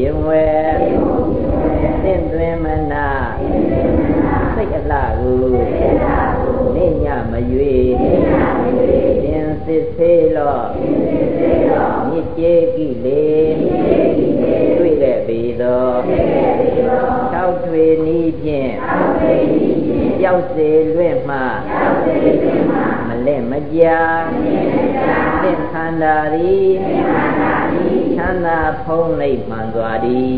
ပြင်ဝဲသင့်သွင်းမနာစိတ်အလှကိုနေညမရွေတင်စစ်သေးလောမြစ်ကျေကိလေတွေ့ခဲ့ပြီသော၆ထွေနီးဖြင့်ကြောက်စေလွင့်မှမလက်မကြာသင်္ခန္ဓာသည်ချမ်းသာဖုံးလိမ့်မှန်စွာသည်ချမ်းသာ ဖုံးလိမ့်မှန်စွာသည်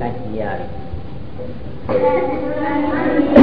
တတ်ကြ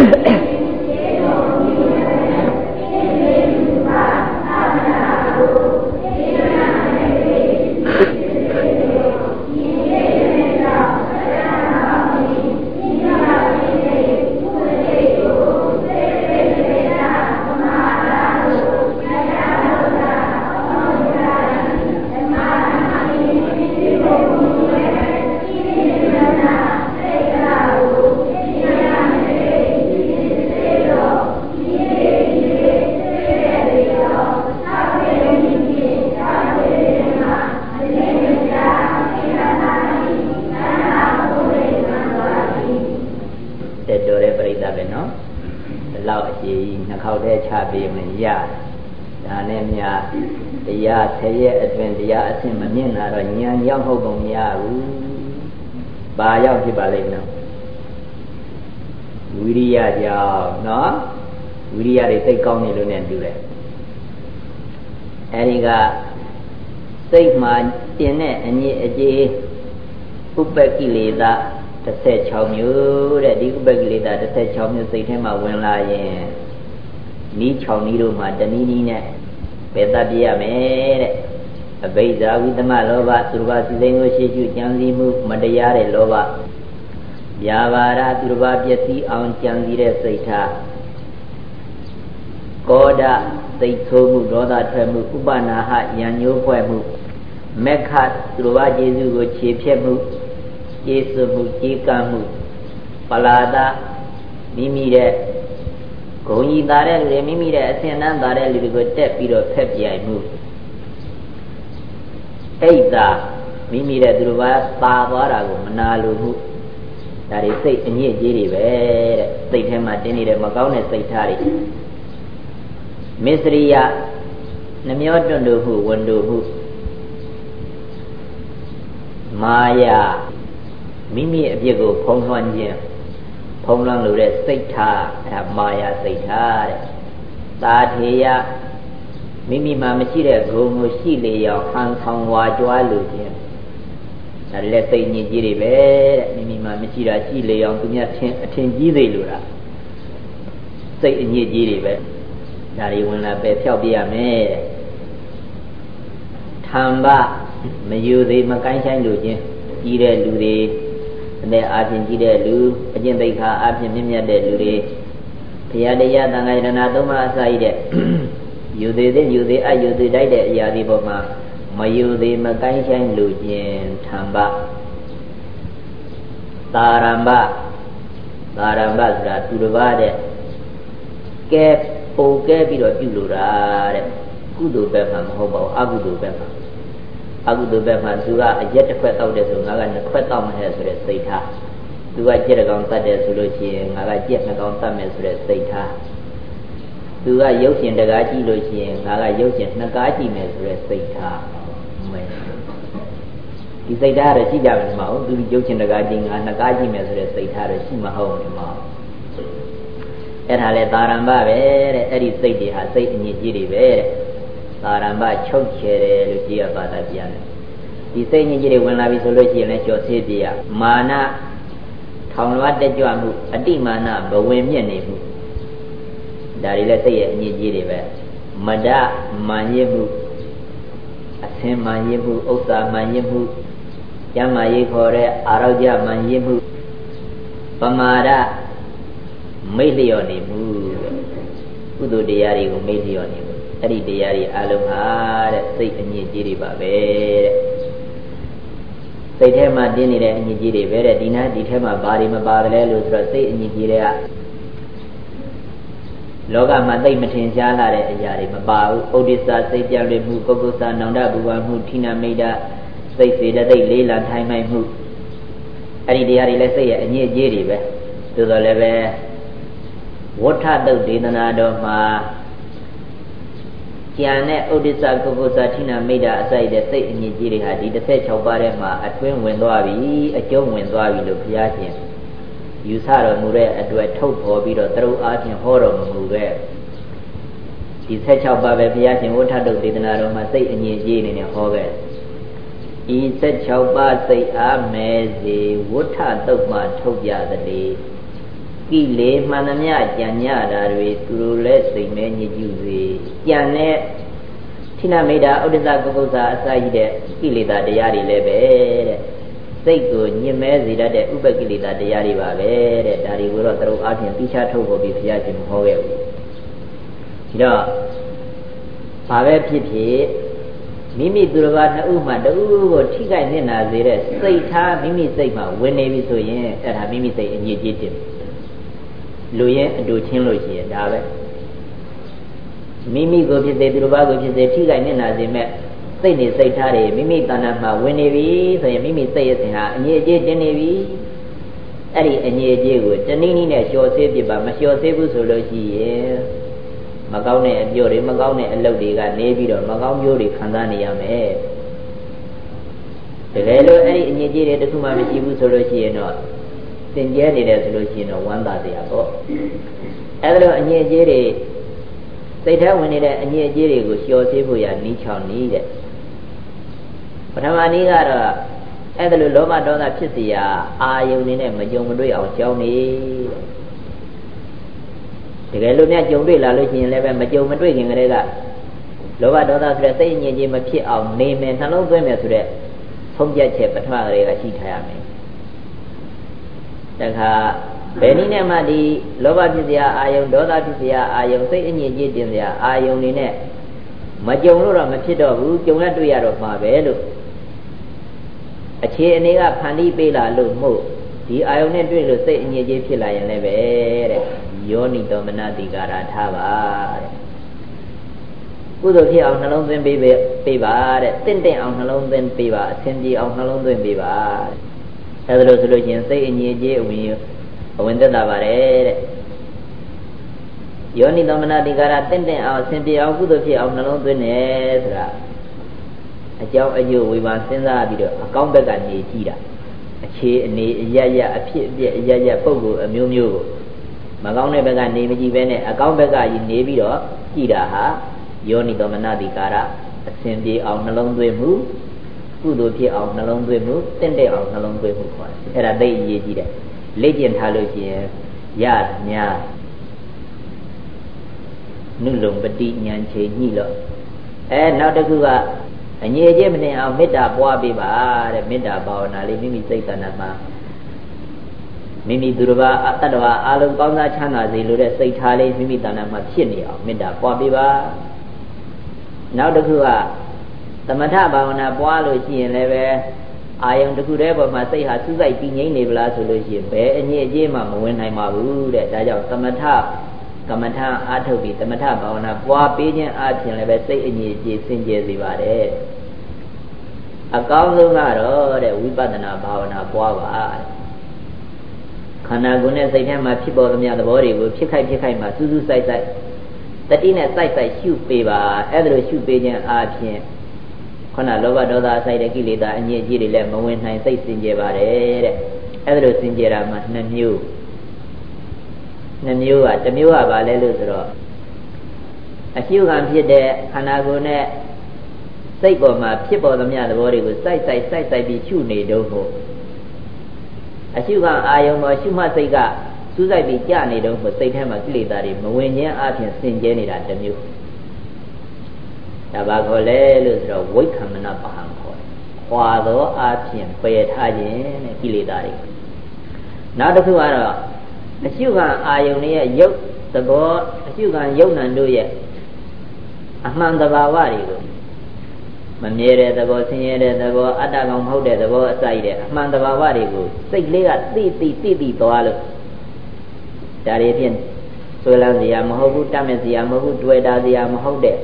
ဥပ္ပကိလေသာ16မျိုးတဲ့ဒီဥပ္ပကိလေသာ16မျိုးစိတ်ထဲမှာဝင်လာရင်နီး6နီးတို့မှာတနည်းနည်းနဲ့ပယ်တတ်ပြရမယ်တဲ့အဘိဓါဝိသမလောဘသူတော်ဘာစိစိန်ကိုရှိရှိကြံစည်မှုမတရားတဲ့လောဘဗျာပါဒသူတော်ဘာပျက်စီးအောင်ကြံစည်တဲ့စိတ်ထားကောဒစိတ်ဆိုးမှုဒေါသထွက်မှုဥပနာဟယံညိုးဖွဲ့မှု မက္ခသူတော်ဘာကျေစုကိုခြေဖြတ်မှုကျေစုမှုကြေကံမှုပလာဒမိမိတဲ့ဂုံကြီးသားတဲ့လူတွေမိမိတဲ့အစင်တန်းသားတဲ့လူတွေကိုတက်ပြီးတော့ဖက်ပြိုင်မှုအိတ်သာမိမိတဲ့သူတို့ဘာပါသွားတာကိုမနာလိုမှုဒါတွေစိတ်အညစ်အကြေးတွေပဲတဲ့စိတ်ထဲမှာတင်းနေတဲ့မကောင်းတဲ့စိတ်ထားတွေမစ္စရိယနှမျောတွန့်တို့မှုဝန်တို့မှု မာယာမိမိအပြစ်ကိုဖုံးလွှမ်းခြင်းဖုံးလွှမ်းလို့တဲ့စိတ်ထားအဲဒါမာယာစိတ်ထားတဲ့သာထေယမိမိမှာမရှိတဲ့ဂုဏ်ကိုရှိလေရောဟန်ဆောင်ဝါကြွားလို့ခြင်းဒါလည်းစိတ်ညစ်ကြီးတွေပဲတဲ့မိမိမှာမရှိတာရှိလေအောင်သူများထင်အထင်ကြီးသေးလို့လားစိတ်အညစ်ကြီးတွေပဲဒါတွေဝင်လာပဲဖျောက်ပြရမယ်ထံဘ မယူသေးမကိုင်းဆိုင်လို့ခြင်းကြီးတဲ့လူတွေနဲ့အာဖြင့်ကြီးတဲ့လူအကျင့်သိက္ခာအာဖြင့်မြင့်မြတ်တဲ့လူတွေဘုရားတရားသံဃာယရဏသုံးပါးအစာရတဲ့ယူသေးသေးယူသေးအယူသေးတိုက်တဲ့အရာဒီပေါ်မှာမယူသေးမကိုင်းဆိုင်လူချင်းထံပသာရမ္ပသာရမ္ပဆိုတာသူတစ်ပါးတဲ့ကဲပုံကဲပြီးတော့ပြုလို့တာတဲ့ကုသိုလ်ဘက်မှာမဟုတ်ပါဘူးအကုသိုလ်ဘက်မှာ အကုသိုလ်ဘက်မှာသူကအရက်တစ်ခွက်တောက်တယ်ဆိုငါကနှစ်ခွက်တောက်မယ်ဆိုတဲ့စိတ်ထားသူကကြက်တကောင်တတ်တယ်ဆိုလို့ရှိရင်ငါကကြက်နှစ်ကောင်တတ်မယ်ဆိုတဲ့စိတ်ထားသူကရုပ်ရှင်တကားကြည့်လို့ရှိရင်ငါကရုပ်ရှင်နှစ်ကားကြည့်မယ်ဆိုတဲ့စိတ်ထားမယ်ဒီစိတ်ထားတော့ရှိကြမှာမဟုတ်သူရုပ်ရှင်တကားကြည့်ငါနှစ်ကားကြည့်မယ်ဆိုတဲ့စိတ်ထားတော့ရှိမဟုတ်ဘူးမဟုတ်အဲ့ဒါလေသာရမ္ဘပဲတဲ့အဲ့ဒီစိတ်တွေဟာစိတ်အညစ်အကြေးတွေပဲတဲ့ သာရမချုပ်ချယ်တယ်လို့ကြည့်ရပါတာပြန်တယ်ဒီစိတ်ညစ်ကြေးတွေဝင်လာပြီဆိုလို့ရှိရင်လည်းကြော်သေးပြရမာနထောင်လွှားတက်ကြွမှုအတိမာနဘဝင်မြင့်နေမှုဒါတွေလည်းစိတ်ရဲ့အညစ်ကြေးတွေပဲမဒမာညစ်မှုအသင်မာညစ်မှုဥစ္စာမာညစ်မှုကျမ်းမာရေးခေါ်တဲ့အာရောကြမာညစ်မှုပမာဒမိတ်လျော်နေမှုကုသိုလ်တရားတွေကိုမိတ်လျော်နေမှု အဲ့ဒီတရားတွေအလုံးဟာတဲ့စိတ်အညစ်အကြေးတွေပါပဲတဲ့စိတ်ထဲမှာတင်းနေတဲ့အညစ်အကြေးတွေပဲတဲ့ဒီနာဒီထဲမှာဘာတွေမပါတယ်လဲလို့ဆိုတော့စိတ်အညစ်အကြေးတွေကလောကမှာသိမထင်ရှားလာတဲ့အရာတွေမပါဘူး။ဥဒိစ္စစိတ်ပြလွေမှုပုဂ္ဂုစ္စနောင်တဘူဝမှုဌိနမိတ်ဒသစိတ်စေတသိက်လေးလံထိုင်မှန်မှုအဲ့ဒီတရားတွေလည်းစိတ်ရဲ့အညစ်အကြေးတွေပဲသို့တော်လည်းပဲဝဋ္ထတုတ်ဒေသနာတော်မှာ ကျန်တဲ့ဥဒိစ္စကုက္ကုသထိနာမိတ်တာအစိုက်တဲ့စိတ်အညစ်အကြေးတွေဟာဒီ16ပါးထဲမှာအတွင်းဝင်သွားပြီအကျုံးဝင်သွားပြီလို့ဘုရားရှင်ယူဆတော်မူတဲ့အတွက်ထုတ်ဖော်ပြီးတော့သရုပ်အားဖြင့်ဟောတော်မူခဲ့ဒီ16ပါးပဲဘုရားရှင်ဝဋ္ထတုတ်ဒေသနာတော်မှာစိတ်အညစ်အကြေးအနေနဲ့ဟောခဲ့ဤ16ပါးစိတ်အားမဲစေဝဋ္ထတုတ်မှထုတ်ပြသလေ ကိလေမှန်သမျှကြံညတာတွေသူတို့လည်းစိတ်မဲညစ်ကြူစေကြံတဲ့ထိနမိတ်တာဥဒ္ဒဇကုက္ကုဇာအစာကြီးတဲ့ကိလေသာတရားတွေလည်းပဲတဲ့စိတ်ကိုညစ်မဲစေတတ်တဲ့ဥပကိလေသာတရားတွေပါပဲတဲ့ဒါတွေကိုတော့သူတို့အချင်းတိချထုတ်ဖို့ပြီးဘုရားရှင်ဟောခဲ့ဘူးဒီတော့ဘာပဲဖြစ်ဖြစ်မိမိသူတစ်ပါးနှစ်ဦးမှတဦးကိုထိခိုက်နစ်နာစေတဲ့စိတ်ထားမိမိစိတ်မှာဝင်နေပြီဆိုရင်အဲ့ဒါမိမိစိတ်အငြိကြီးတင် လူရဲ့အတူချင်းလို့ရှိရင်ဒါပဲမိမိကိုဖြစ်စေသူတစ်ပါးကိုဖြစ်စေထိခိုက်နစ်နာစေမဲ့စိတ်နေစိတ်ထားတွေမိမိတဏ္ဍာမှာဝင်နေပြီဆိုရင်မိမိစိတ်ရဲ့စဉ်ဟာအငြိအကျေးတင်နေပြီအဲ့ဒီအငြိအကျေးကိုတနည်းနည်းနဲ့လျှော်ဆေးပြပါမလျှော်ဆေးဘူးဆိုလို့ရှိရင်မကောင်းတဲ့အပြောတွေမကောင်းတဲ့အလုပ်တွေကနေပြီးတော့မကောင်းမျိုးတွေခံစားနေရမယ်တကယ်လို့အဲ့ဒီအငြိကြီးတွေတခုမှမရှိဘူးဆိုလို့ရှိရင်တော့ သင်ကျဲနေတယ်ဆိုလို့ရှိရင်တော့ဝမ်းသာစရာပေါ့အဲ့ဒါလိုအငြိကြီးတွေစိတ်ထဲဝင်နေတဲ့အငြိကြီးတွေကိုလျှော်သေးဖို့ရနီးချောင်းနီးတဲ့ပထမနည်းကတော့အဲ့ဒါလိုလောဘဒေါသဖြစ်เสียအာယုန်နေနဲ့မကြုံမတွေ့အောင်ကြောင်းနေတဲ့တကယ်လို့များကြုံတွေ့လာလို့ရှိရင်လည်းပဲမကြုံမတွေ့ခင်ကလေးကလောဘဒေါသဆိုတဲ့စိတ်ညစ်ကြေးမဖြစ်အောင်နေမယ်နှလုံးသွင်းမယ်ဆိုတဲ့ဆုံးဖြတ်ချက်ပထမကလေးကရှိထားရမယ် တခါဘယ်နည်းနဲ့မှဒီလောဘဖြစ်စရာအာယုံဒေါသဖြစ်စရာအာယုံစိတ်အညစ်အကြေးတင်စရာအာယုံနေနဲ့မကြုံလို့တော့မဖြစ်တော့ဘူးကြုံရတွေ့ရတော့မှာပဲလို့အခြေအနေကဖန်တီးပေးလာလို့မို့ဒီအာယုံနဲ့တွေ့လို့စိတ်အညစ်အကြေးဖြစ်လာရင်လည်းပဲတဲ့ယောနိတော်မနတိကာရထားပါတဲ့ကုသိုလ်ဖြစ်အောင်နှလုံးသွင်းပေးပေးပါတဲ့တင့်တင့်အောင်နှလုံးသွင်းပေးပါအဆင်ပြေအောင်နှလုံးသွင်းပေးပါ အဲဒါလို့ဆိုလို့ချင်းစိတ်အငြိအကျေးအဝင်အဝင်သက်တာပါတယ်တဲ့ယောနိတော်မနတိကာရတင့်တင့်အောင်အဆင်ပြေအောင်ကုသိုလ်ဖြစ်အောင်နှလုံးသွင်းတယ်ဆိုတာအကြောင်းအကျိုးဝေဘာစဉ်းစားပြီးတော့အကောင်းဘက်ကနေကြည့်တာအခြေအနေအရရအဖြစ်အပျက်အရရပုံကိုအမျိုးမျိုးကိုမကောင်းတဲ့ဘက်ကနေမကြည့်ပဲနဲ့အကောင်းဘက်ကကြီးနေပြီးတော့ကြည်တာဟာယောနိတော်မနတိကာရအစဉ်ပြေအောင်နှလုံးသွင်းမှု ကုသိုလ်ဖြစ်အောင်နှလုံးသွင်းမှုတင့်တဲ့အောင်နှလုံးသွင်းမှုခေါ်တယ်အဲ့ဒါသိအရေးကြီးတယ်လေ့ကျင့်ထားလို့ရှိရင်ရညာနုလုံပတိဉာဏ်ချိန်ညှိလို့အဲနောက်တစ်ခုကအငြိအကျေးမနေအောင်မေတ္တာပွားပေးပါတဲ့မေတ္တာဘာဝနာလေးမိမိစိတ်ကဏ္ဍမှာမိမိသူတစ်ပါးတတ္တဝါအလုံးကောင်းစားချမ်းသာစေလိုတဲ့စိတ်ထားလေးမိမိတဏ္ဍာမှာဖြစ်နေအောင်မေတ္တာပွားပေးပါနောက်တစ်ခုက သမထဘာဝနာပွားလို့ရှိရင်လည်းပဲအာယုံတစ်ခုတည်းပေါ်မှာစိတ်ဟာစူးစိုက်တည်ငြိမ်နေဗလားဆိုလို့ရှိရင်ဘယ်အညစ်အကြေးမှမဝင်နိုင်ပါဘူးတဲ့ဒါကြောင့်သမထကမ္မထအာထုတ်ပြီးသမထဘာဝနာပွားပေးခြင်းအပြင်လည်းပဲစိတ်အညစ်အကြေးစင်ကြယ်စေပါတယ်အကောင်းဆုံးကတော့တဲ့ဝိပဿနာဘာဝနာပွားပါတဲ့ခန္ဓာကိုယ်နဲ့စိတ်ထဲမှာဖြစ်ပေါ်သမျှသဘောတွေကိုဖြစ်ခိုက်ဖြစ်ခိုက်မှာစူးစူးဆိုင်ဆိုင်တတိနဲ့စိုက်စိုက်ရှုပေးပါအဲ့ဒါလိုရှုပေးခြင်းအပြင် ခုနလောဘဒေါသအစိုက်တဲ့ကိလေသာအညစ်အကြေးတွေလည်းမဝင်နိုင်စိတ်စင်ကြယ်ပါတယ်တဲ့အဲ့ဒါလိုစင်ကြယ်တာမှနှစ်မျိုးနှစ်မျိုးကတစ်မျိုးကဘာလဲလို့ဆိုတော့အရှုခံဖြစ်တဲ့ခန္ဓာကိုယ်နဲ့စိတ်ပေါ်မှာဖြစ်ပေါ်သမျှသဘောတွေကိုစိုက်စိုက်စိုက်စိုက်ပြီးရှုနေတော့ဟုတ်အရှုခံအာယုံပေါ်ရှုမှတ်စိတ်ကစူးစိုက်ပြီးကြာနေတော့စိတ်ထဲမှာကိလေသာတွေမဝင်ခြင်းအပြင်စင်ကြဲနေတာတစ်မျိုး ဒါပါခေါ်လဲလို့ဆိုတော့ဝိက္ခမနပဟံခေါ်တယ်။ခွာသောအပြင်ပယ်ထားခြင်းတဲ့ကိလေသာတွေနောက်တစ်ခုကတော့အရှုခံအာယုန်ရဲ့ရုပ်သဘောအရှုခံယုံနံတို့ရဲ့အမှန်တဘာဝတွေကိုမမြဲတဲ့သဘောဆင်းရဲတဲ့သဘောအတ္တကောင်မဟုတ်တဲ့သဘောအစိုက်တဲ့အမှန်တဘာဝတွေကိုစိတ်လေးကသိသိသိသိသွားလို့ဒါတွေဖြင့်ဆွဲလန်းစရာမဟုတ်ဘူးတတ်မဲ့စရာမဟုတ်ဘူးတွေ့တာစရာမဟုတ်တဲ့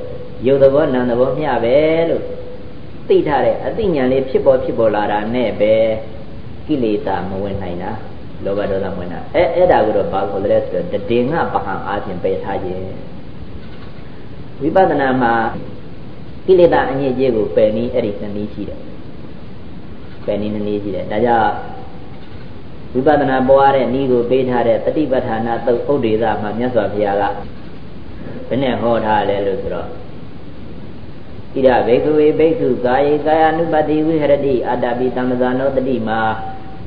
ရုပ်သဘောနာမ်သဘောမျှပဲလို့သိထားတဲ့အသိဉာဏ်လေးဖြစ်ပေါ်ဖြစ်ပေါ်လာတာနဲ့ပဲကိလေသာမဝင်နိုင်တာလောဘဒေါသမဝင်တာအဲအဲ့ဒါကိုတော့ဘာခေါ်လဲဆိုတော့တည်ငါပဟံအားဖြင့်ပယ်ထားခြင်းဝိပဿနာမှာကိလေသာအညစ်အကြေးကိုပယ်နည်းအဲ့ဒီနှစ်နည်းရှိတယ်ပယ်နည်းနှစ်နည်းရှိတယ်ဒါကြောင့်ဝိပဿနာပွားတဲ့နည်းကိုပေးထားတဲ့တတိပဋ္ဌာနာသုတ်ဥဒေသမှာမြတ်စွာဘုရားကဘယ်နဲ့ဟောထားလဲလို့ဆိုတော့ ဣဒဘေကဝေဘိက္ခုကာယေကာယ ानु ပတိဝိဟရတိအတ္တပိသမ္မဇာနောတတိမာ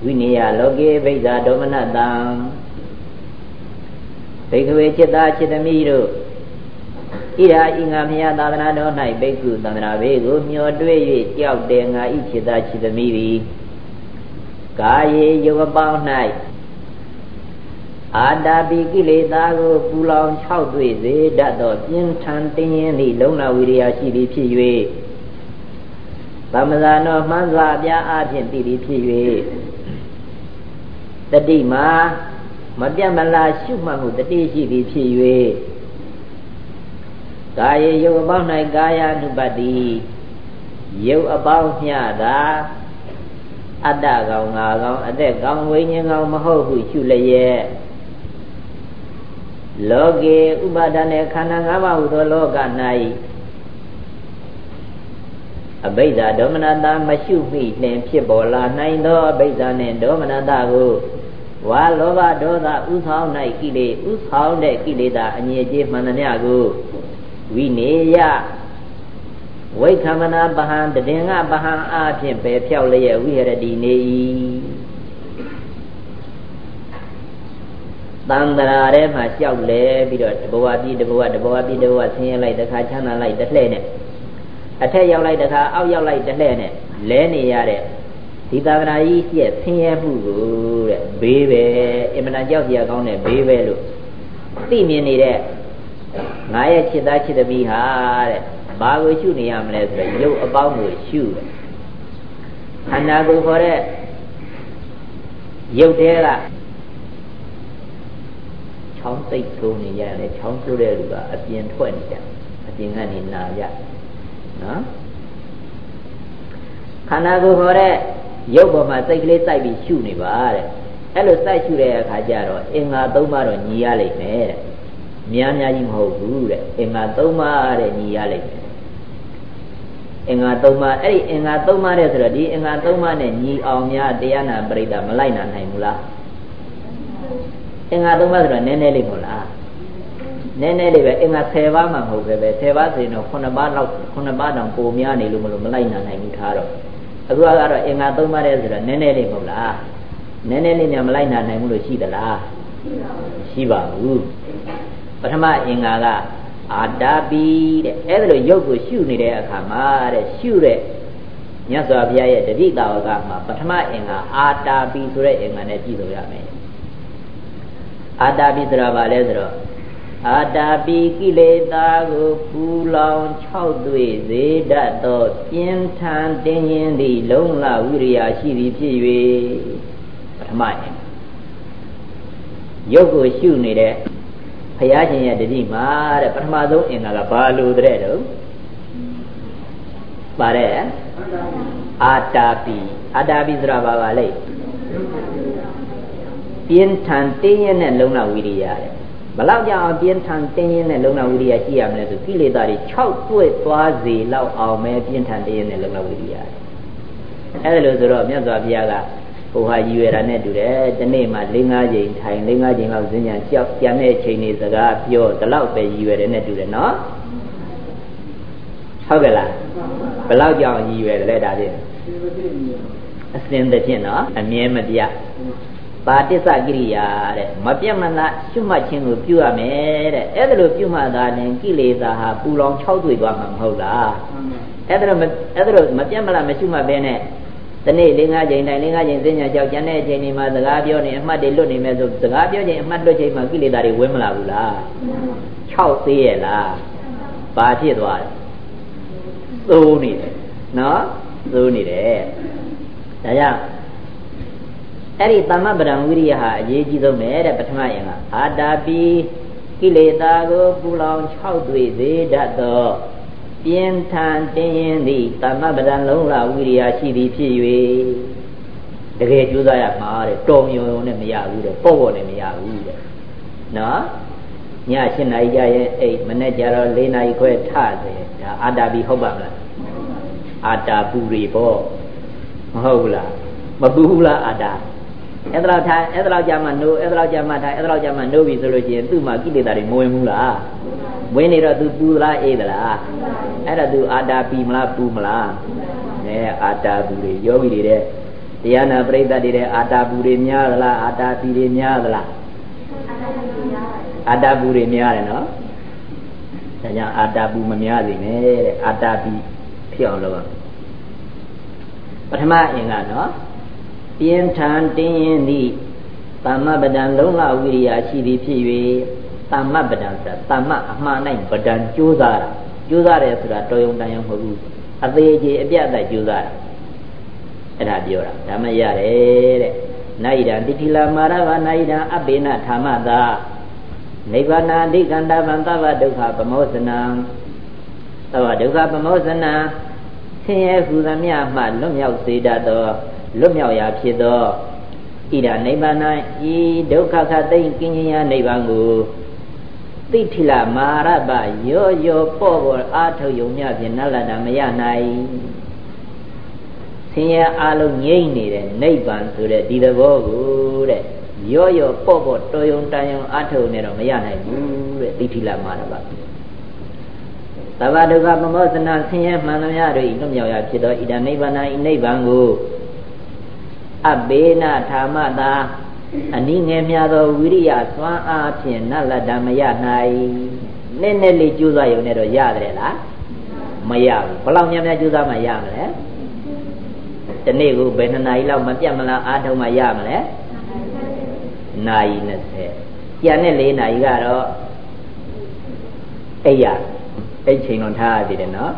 ဝိနေယလောကေဘိဇာဒေါမနတံဘေကဝေจิตာจิตမိတို့ဣရာဤငါမြတ်သာသနာတော်၌ဘိက္ခုသန္တရာဘေကိုမျောတွေ့၍ကြောက်တယ်ငါဤจิตာจิตမိသည်ကာယေယောပေါင်း၌ အာတာပိကိလေသာကိုပူလောင်၆တွေ့စေတတ်သောပြင်းထန်တင်းရင်သည့်လုံလဝိရိယရှိသည်ဖြစ်၍သမဇာနောမှန်းစွာပြားအားဖြင့်တည်သည်ဖြစ်၍တတိမာမပြတ်မလားရှုမှတ်မှုတတိရှိသည်ဖြစ်၍ကာယေယုတ်အပေါင်း၌ကာယ ानु ပတ္တိယုတ်အပေါင်းမျှသာအတ္တကောင်ငါကောင်အသက်ကောင်ဝိညာဉ်ကောင်မဟုတ်ဟုရှုလျက် လောကေဥပါဒနဲ့ခန္ဓာ၅ပါးဟူသောလောက၌အဘိဓါဒေါမနတာမရှုမိလင်ဖြစ်ပေါ်လာနိုင်သောအဘိဓါနှင့်ဒေါမနတာကိုဝါလောဘဒေါသဥဆောင်၌ကိလေဥဆောင်တဲ့ကိလေသာအငြိအကျေးမှန်သမျှကိုဝိနေယဝိခံမနာပဟံတည်ငါပဟံအားဖြင့်ပဲဖြောက်လျက်ဝိဟရတိနေ၏ တန်တရာထဲမှာကြောက်လဲပြီးတော့တဘဝပြီးတဘဝတဘဝပြီးတဘဝဆင်းရဲလိုက်တခါချမ်းသာလိုက်တစ်လှဲ့နဲ့အထက်ရောက်လိုက်တခါအောက်ရောက်လိုက်တစ်လှဲ့နဲ့လဲနေရတဲ့ဒီသာသနာကြီးရဲ့ဆင်းရဲမှုကိုတဲ့ဘေးပဲအင်မတန်ကြောက်စရာကောင်းတဲ့ဘေးပဲလို့သိမြင်နေတဲ့ငါရဲ့ချစ်သားချစ်သမီးဟာတဲ့ဘာကိုရှုနေရမလဲဆိုတော့ရုပ်အပေါင်းကိုရှုတယ်ခန္ဓာကိုယ်ခေါ်တဲ့ရုပ်တဲက ချောင်းသိပ်သုံးနေရတယ်ချောင်းဆိုးတဲ့လူကအပြင်ထွက်နေကြအပြင်ကနေနာကြနော်ခန္ဓာကိုယ်ခေါ်တဲ့ရုပ်ပေါ်မှာစိတ်ကလေးစိုက်ပြီးရှုနေပါတဲ့အဲ့လိုစိုက်ရှုတဲ့အခါကျတော့အင်္ဂါ၃ပါးတော့ညီရလိမ့်မယ်တဲ့များများကြီးမဟုတ်ဘူးတဲ့အင်္ဂါ၃ပါးတဲ့ညီရလိမ့်မယ်အင်္ဂါ၃ပါးအဲ့ဒီအင်္ဂါ၃ပါးတဲ့ဆိုတော့ဒီအင်္ဂါ၃ပါးနဲ့ညီအောင်များတရားနာပရိသတ်မလိုက်နိုင်ဘူးလား အင်္ဂါ၃ပါးဆိုတော့နည်းနည်းလေးမဟုတ်လားနည်းနည်းလေးပဲအင်္ဂါ10ပါးမှမဟုတ်ပဲပဲ10ပါးဆိုရင်တော့9ပါးလောက်9ပါးတောင်ပိုများနေလို့မလို့မလိုက်နိုင်နိုင်ဘူးထားတော့အခုကတော့အင်္ဂါ၃ပါးတဲ့ဆိုတော့နည်းနည်းလေးမဟုတ်လားနည်းနည်းလေးများမလိုက်နိုင်နိုင်ဘူးလို့ရှိသလားရှိပါဘူးပထမအင်္ဂါကအာတာပိတဲ့အဲ့ဒါလိုရုပ်ကိုရှုနေတဲ့အခါမှာတဲ့ရှုတဲ့မြတ်စွာဘုရားရဲ့တတိတာဝကမှာပထမအင်္ဂါအာတာပိဆိုတဲ့အင်္ဂါနဲ့ကြည့်လို့ရမယ် အာတာပိဆိုတာဘာလဲဆိုတော့အာတာပိကိလေသာကိုပူလောင်၆သွေစေတတ်သောပြင်းထန်တင်းရင်သည့်လုံလဝိရိယရှိသည်ဖြစ်၍ပထမရုပ်ကိုရှုနေတဲ့ဘုရားရှင်ရဲ့တတိမှာတဲ့ပထမဆုံးအင်္ဂါကဘာလို့တဲ့တော့ပါတယ်အာတာပိအာတာပိဆိုတာဘာပါလဲ ပြင်းထန်တင်းရဲနဲ့လုံလဝိရိယတဲ့ဘလောက်ကြောင်ပြင်းထန်တင်းရဲနဲ့လုံလဝိရိယရှိရမလဲဆိုကိလေသာတွေ6တွေ့သွားစေလောက်အောင်ပဲပြင်းထန်တင်းရဲနဲ့လုံလဝိရိယတဲ့အဲ့ဒါလို့ဆိုတော့မြတ်စွာဘုရားကဟိုဟာရည်ရွယ်တာနဲ့တူတယ်ဒီနေ့မှ၄၅ချိန်ထိုင်၄၅ချိန်လောက်ဇင်းညာကြောက်ပြန်တဲ့ချိန်တွေစကားပြောဒီလောက်ပဲရည်ရွယ်တယ်နဲ့တူတယ်နော်ဟုတ်ကဲ့လားဘလောက်ကြောင်ရည်ရွယ်တယ်လဲဒါဖြင့်အစင်တဲ့ဖြင့်နော်အမြဲမပြတ် ပါတစ္ဆကိရိယာတဲ့မပြတ်မလားရှုမှတ်ခြင်းကိုပြုရမယ်တဲ့အဲ့ဒါလိုပြုမှသာရင်ကိလေသာဟာပူလောင်၆တွေ့သွားမှာမဟုတ်လားအဲ့ဒါလိုအဲ့ဒါလိုမပြတ်မလားမရှုမှတ်ဘဲနဲ့ဒီနေ့၄၅ချိန်တိုင်း၄၅ချိန်သိညာကြောက်ကျန်တဲ့အချိန်ဒီမှာစကားပြောနေအမှတ်တွေလွတ်နေမယ်ဆိုစကားပြောချိန်အမှတ်လွတ်ချိန်မှာကိလေသာတွေဝင်မလာဘူးလား6သေးရဲ့လားဘာဖြစ်သွားလဲသိုးနေတယ်နော်သိုးနေတယ်ဒါကြောင့် အဲ့ဒီသမ္မပဒံဝိရိယဟာအရေးကြီးဆုံးပဲတဲ့ပထမယင်ကအာတာပိကိလေသာကိုပူလောင်၆တွေ့စေတတ်သောပြင်းထန်တင်းရင်သည်တမ္မပဒံလုံးလာဝိရိယရှိသည်ဖြစ်၍တကယ်ကြိုးစားရမှာတဲ့တော်မြုံုံနဲ့မရဘူးတဲ့ပေါ့ပေါ့နဲ့မရဘူးတဲ့နော်ည7နာရီကြရင်အိတ်မနေ့ကျတော့4နာရီခွဲထတယ်ဒါအာတာဘီဟုတ်ပါမလားအာတာပူရီပေါ့မဟုတ်ဘူးလားမပူဘူးလားအာတာ အဲ့ဒါတော့ထိုင်အဲ့ဒါတော့ကြာမှနိုးအဲ့ဒါတော့ကြာမှထိုင်အဲ့ဒါတော့ကြာမှနိုးပြီဆိုလို့ရှိရင်သူ့မှာကိလေသာတွေမဝင်ဘူးလားဝင်နေတော့ तू ပူသလားအေးသလားအဲ့ဒါ तू အာတာပီမလားပူမလားအဲအာတာပူတွေယောဂီတွေတဲ့တရားနာပရိသတ်တွေတဲ့အာတာပူတွေများသလားအာတာပီတွေများသလားအာတာပူတွေများတယ်နော်ဒါကြောင့်အာတာပူမများစေနဲ့တဲ့အာတာပီဖြစ်အောင်လုပ်ရပထမအင်္ဂါနော် ပြင်းထန်တင်းရင်သည့်သမ္မပဒံလုံးလဝိရိယရှိသည်ဖြစ်၍သမ္မပဒံဆိုတာသမ္မအမှန်၌ပဒံကြိုးစားတာကြိုးစားတယ်ဆိုတာတော်ယုံတန်ယုံမဟုတ်ဘူးအသေးကြီးအပြတ်အသတ်ကြိုးစားတာအဲ့ဒါပြောတာဒါမှရတယ်တဲ့နိုင်ဒံတိတိလာမာရဝနိုင်ဒံအပိနဓမ္မသာနိဗ္ဗာန်အဓိကန္တဗံသဗ္ဗဒုက္ခပမောဇနံသဗ္ဗဒုက္ခပမောဇနံဆင်းရဲဟူသမျှမှလွတ်မြောက်စေတတ်သော လွတ်မြောက်ရာဖြစ်သောဣဒနိဗ္ဗာန်ဤဒုက္ခခသိကင်းခြင်းရာနိဗ္ဗာန်ကိုသိထိလမာရပရောရောပေါ့ပေါ်အာထုတ်ယုံမြဖြင့်နလတာမရနိုင်ဆင်းရဲအလုံးငြိမ့်နေတဲ့နိဗ္ဗာန်ဆိုတဲ့ဒီသဘောကိုတဲ့ရောရောပေါ့ပေါ့တော်ယုံတန်ယုံအာထုတ်နေတော့မရနိုင်ဘူးတဲ့သိထိလမာရပသဗ္ဗဒုက္ခပမောသနာဆင်းရဲမှန်သမျှတို့ဤလွတ်မြောက်ရာဖြစ်သောဣဒနိဗ္ဗာန်ဤနိဗ္ဗာန်ကို အဘေနဓမ္မတာအနည်းငယ်များသောဝိရိယစွမ်းအားဖြင့်နတ်လတ္တမရနိုင်နည်းနည်းလေးကြိုးစားရုံနဲ့တော့ရတယ်လားမရဘူးဘယ်လောက်များများကြိုးစားမှရမလဲဒီနေ့ကိုဘယ်နှစ်နာရီလောက်မပြတ်မလားအားထုတ်မှရမလဲနာရီ20ကျန်တဲ့၄နာရီကတော့အဲ့ရအဲ့ချိန်တော့ထားရသေးတယ်နော်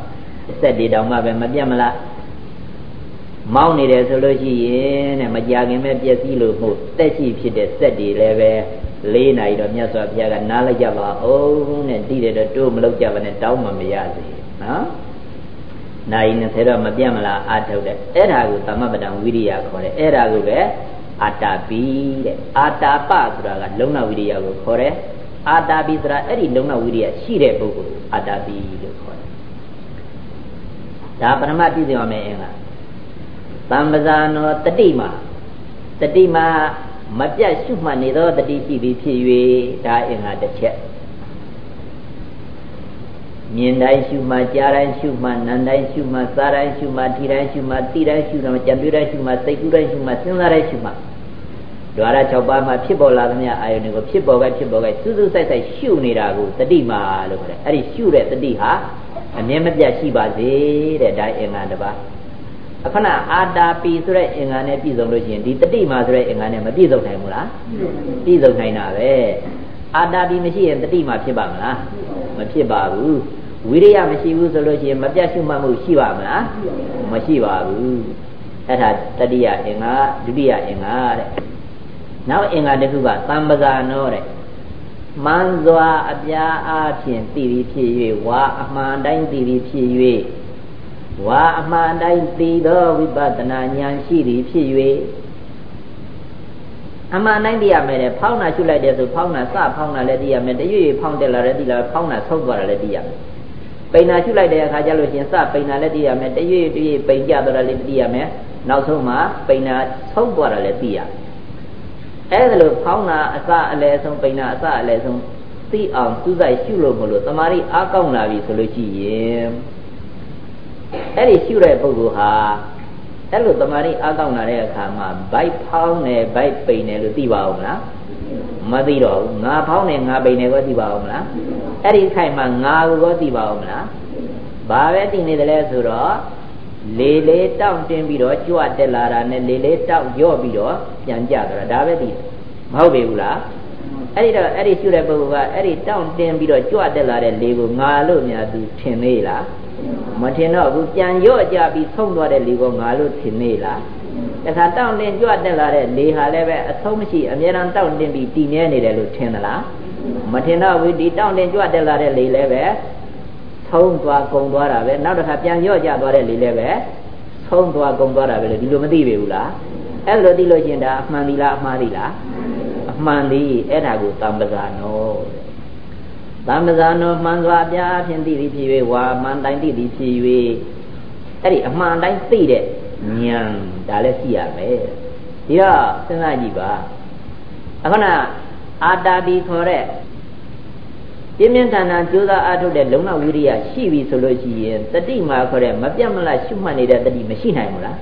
စက်ဒီတောင်မှပဲမပြတ်မလား မောင်းနေတယ်ဆိုလို့ရှိရင်တဲ့မကြခင်ပဲပျက်စီးလို့မို့တက်ရှိဖြစ်တဲ့စက်တွေလည်းပဲ၄နာရီတော့မြတ်စွာဘုရားကနားလိုက်ကြပါအောင်တဲ့တိတယ်တော့တိုးမလုပ်ကြပါနဲ့တောင်းမှမရစေနော်နိုင်20တော့မပြတ်မလားအာထုတ်တဲ့အဲ့ဒါကိုသမပဒံဝိရိယခေါ်တယ်အဲ့ဒါကိုပဲအာတာပိတဲ့အာတာပဆိုတာကလုံလဝိရိယကိုခေါ်တယ်အာတာပိဆိုတာအဲ့ဒီလုံလဝိရိယရှိတဲ့ပုဂ္ဂိုလ်အာတာပိလို့ခေါ်တယ်ဒါပထမပြည့်စုံအောင်မယ်အင်္ဂါ သံပဇာနောတတိမာတတိမာမပြတ်ရှုမှတ်နေသောတတိရှိသည်ဖြစ်၍ဒါအင်္ဂါတစ်ချက်မြင်တိုင်းရှုမှကြားတိုင်းရှုမှနားတိုင်းရှုမှစားတိုင်းရှုမှထိတိုင်းရှုမှသိတိုင်းရှုမှကြံတွေ့တိုင်းရှုမှစိတ်ကူးတိုင်းရှုမှစဉ်းစားတိုင်းရှုမှဒွါရ6ပါးမှာဖြစ်ပေါ်လာသမျှအာယုန်တွေကိုဖြစ်ပေါ်ကဖြစ်ပေါ်ကစူးစူးဆိုင်ဆိုင်ရှုနေတာကိုတတိမာလို့ခေါ်တယ်အဲ့ဒီရှုတဲ့တတိဟာအမြဲမပြတ်ရှိပါစေတဲ့ဒါအင်္ဂါတစ်ပါး အခဏအာတာပီဆိုတဲ့အင်္ဂါနဲ့ပြည့်စုံလို့ရှိရင်ဒီတတိမာဆိုတဲ့အင်္ဂါနဲ့မပြည့်စုံနိုင်ဘူးလားပြည့်စုံနိုင်တာပဲအာတာပီမရှိရင်တတိမာဖြစ်ပါမလားမဖြစ်ပါဘူးဝိရိယမရှိဘူးဆိုလို့ရှိရင်မပြတ်ရှုမှတ်မှုရှိပါမလားမရှိပါဘူးအဲ့ဒါတတိယအင်္ဂါဒုတိယအင်္ဂါတဲ့နောက်အင်္ဂါတစ်ခုကသံပဇာနောတဲ့မန်းစွာအပြားအားဖြင့်သိပြီးဖြစ်၍ဝါအမှန်တိုင်းသိပြီးဖြစ်၍ ဝါအမှန်တိုင်းသိသောဝိပဿနာဉာဏ်ရှိသည်ဖြစ်၍အမှန်တိုင်းသိရမယ်တဲ့ဖောင်းတာရှုလိုက်တယ်ဆိုဖောင်းတာစဖောင်းတာလည်းသိရမယ်တရွေ့ဖောင်းတက်လာလည်းသိလာဖောင်းတာဆုံးသွားတာလည်းသိရမယ်ပိန်နာရှုလိုက်တဲ့အခါကျလို့ရှိရင်စပိန်နာလည်းသိရမယ်တရွေ့တရွေ့ပိန်ကြသွားတာလည်းသိရမယ်နောက်ဆုံးမှာပိန်နာဆုံးသွားတာလည်းသိရမယ်အဲ့ဒါလို့ဖောင်းတာအစအလယ်ဆုံးပိန်နာအစအလယ်ဆုံးသိအောင်သူဆိုင်ရှုလို့မလို့တမာရီအားကောင်းလာပြီဆိုလို့ရှိရင် အဲ့ဒီရှုတဲ့ပုဂ္ဂိုလ်ဟာအဲ့လိုတမာရီအားကောင်းလာတဲ့အခါမှာဘိုက်ဖောင်းတယ်ဘိုက်ပိန်တယ်လို့သိပါအောင်မလားမသိတော့ဘူးငါဖောင်းတယ်ငါပိန်တယ်ကိုသိပါအောင်မလားအဲ့ဒီခိုင်မှာငါကိုသိပါအောင်မလားဘာပဲသိနေတယ်လဲဆိုတော့လေလေးတောင့်တင်းပြီးတော့ကြွတက်လာတာနဲ့လေလေးတောင့်ရော့ပြီးတော့ပြန်ကြတော့ဒါပဲသိတယ်မဟုတ်ပြီဘူးလားအဲ့ဒီတော့အဲ့ဒီရှုတဲ့ပုဂ္ဂိုလ်ကအဲ့ဒီတောင့်တင်းပြီးတော့ကြွတက်လာတဲ့လေကိုငါလို့များသူထင်သေးလား မထင်တော့ဘူးပြန်ရော့ကြပြီးဆုံးသွားတဲ့လေကိုငါလို့ထင်သေးလားတခါတောင့်တင်းကြွတက်လာတဲ့လေဟာလည်းပဲအဆုံးမရှိအမြဲတမ်းတောင့်တင်းပြီးတည်မြဲနေတယ်လို့ထင်သလားမထင်တော့ဘူးဒီတောင့်တင်းကြွတက်လာတဲ့လေလည်းပဲဆဆုံးသွားကုန်သွားတာပဲနောက်တစ်ခါပြန်ရော့ကြသွားတဲ့လေလည်းပဲဆုံးသွားကုန်သွားတာပဲလေဒီလိုမသိပေဘူးလားအဲ့လိုသိလို့ရှင်ဒါအမှန်ဒီလားအမှားဒီလားအမှန်ဒီအဲ့ဒါကိုတမ္ပဇာနောတ မ္ပဇာနောမှန်စွာအပြားဖြင့်သိသည်ဖြစ်၍ဝါမှန်တိုင်းသိသည်ဖြစ်၍အဲ့ဒီအမှန်တိုင်းသိတဲ့ဉာဏ်ဒါလည်းရှိရမယ်ဒီတော့စဉ်းစားကြည့်ပါအခုနအာတာတိခေါ်တဲ့ ပြင်းပြင်းထန်ထန်ကြိုးစားအားထုတ်တဲ့လုံလဝိရိယရှိပြီဆိုလို့ရှိရင်တတိမာခေါ်တဲ့မပြတ်မလတ်ရှုမှတ်နေတဲ့တတိမရှိနိုင်ဘူးလား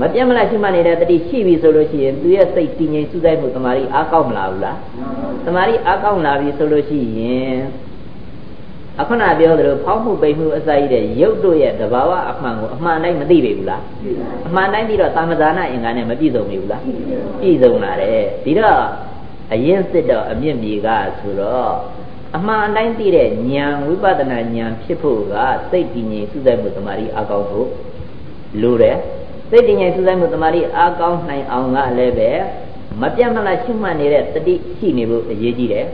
မပြတ်မလတ်ရှုမှတ်နေတဲ့တတိရှိပြီဆိုလို့ရှိရင်သူရဲ့စိတ်တည်ငြိမ်စူးစိုက်မှုတမာရီအားကောင်းမလာဘူးလားတမာရီအားကောင်းလာပြီဆိုလို့ရှိရင်အခုနပြောသလိုဖောက်မှုပိန်မှုအစာရတဲ့ရုပ်တို့ရဲ့တဘာဝအမှန်ကိုအမှန်တိုင်းမသိပေဘူးလားအမှန်တိုင်းပြီးတော့သာမဇာနာအင်္ဂါနဲ့မပြည့်စုံပြီဘူးလားပြည့်စုံလာတယ်ဒီတော့အရင်စစ်တော့အမြင့်မြေကဆိုတော့ အမှန်အတိုင်းသိတဲ့ဉာဏ်ဝိပဿနာဉာဏ်ဖြစ်ဖို့ကစိတ်တည်ငြိမ်စုစိုက်မှုတမာရီအကောင်းဖို့လိုတယ်စိတ်တည်ငြိမ်စုစိုက်မှုတမာရီအကောင်းနိုင်အောင်ကလည်းပဲမပြတ်မလားရှုမှတ်နေတဲ့တတိရှိနေဖို့အရေးကြီးတယ်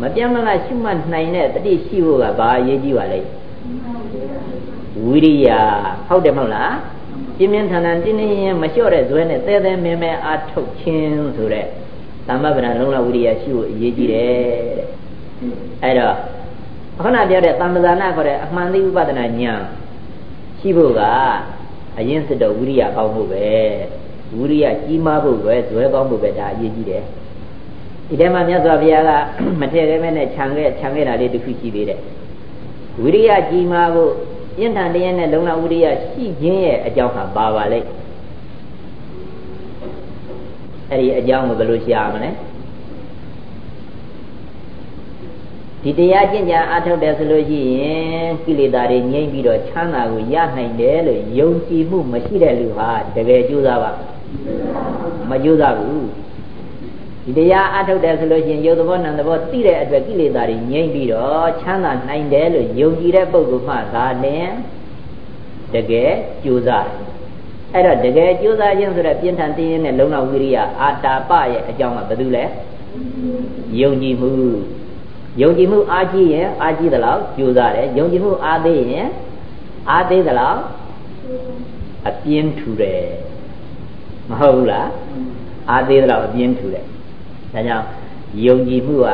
မပြတ်မလားရှုမှတ်နိုင်တဲ့တတိရှိဖို့ကဘာအရေးကြီးပါလဲဝိရိယဟုတ်တယ်မဟုတ်လားပြင်းပြင်းထန်ထန်တင်းတင်းရင်မလျှော့တဲ့ဇွဲနဲ့တဲတဲမဲမဲအာထုတ်ခြင်းဆိုတဲ့သမ္မဗရလုံးလဝိရိယရှိဖို့အရေးကြီးတယ်တဲ့ အဲ့တော့ခုနပြောတဲ့တမ္ပဇာနာခေါ်တဲ့အမှန်သိဥပဒနာဉာဏ်ရှိဖို့ကအရင်စစ်တော့ဝိရိယကောင်းဖို့ပဲဝိရိယကြီးမားဖို့ပဲဇွဲကောင်းဖို့ပဲဒါအရေးကြီးတယ်ဒီထဲမှာမြတ်စွာဘုရားကမထည့်ရဲမဲ့နဲ့ခြံခဲ့ခြံခဲ့တာလေးတစ်ခုရှိသေးတယ်ဝိရိယကြီးမားဖို့ပြင်းထန်တရားနဲ့လုံလဝိရိယရှိခြင်းရဲ့အကြောင်းဟာပါပါလိမ့်အဲ့ဒီအကြောင်းကိုဘယ်လိုရှာမလဲ ဒီတရားကျင့်ကြံအားထုတ်တယ်ဆိုလို့ရှိရင်ကိလေသာတွေငြိမ့်ပြီးတော့ချမ်းသာကိုရနိုင်တယ်လို့ယုံကြည်မှုမရှိတဲ့လူဟာတကယ်ကြိုးစားပါမကြိုးစားဘူးဒီတရားအားထုတ်တယ်ဆိုလို့ရှိရင်ယုတ်သဘောနံသဘောသိတဲ့အတွက်ကိလေသာတွေငြိမ့်ပြီးတော့ချမ်းသာနိုင်တယ်လို့ယုံကြည်တဲ့ပုဂ္ဂိုလ်မှသာလင်တကယ်ကြိုးစားတယ်အဲ့တော့တကယ်ကြိုးစားခြင်းဆိုတဲ့ပြင်းထန်တင်းရင်နဲ့လုံလဝိရိယအာတာပရဲ့အကြောင်းကဘာလို့လဲယုံကြည်မှု ယုံကြည်မှုအားကြီးရင်အားကြီးသလောက်ကြိုးစားတယ်ယုံကြည်မှုအားသေးရင်အားသေးသလောက်အပြင်းထူတယ်မဟုတ်ဘူးလားအားသေးသလောက်အပြင်းထူတယ်ဒါကြောင့်ယုံကြည်မှုက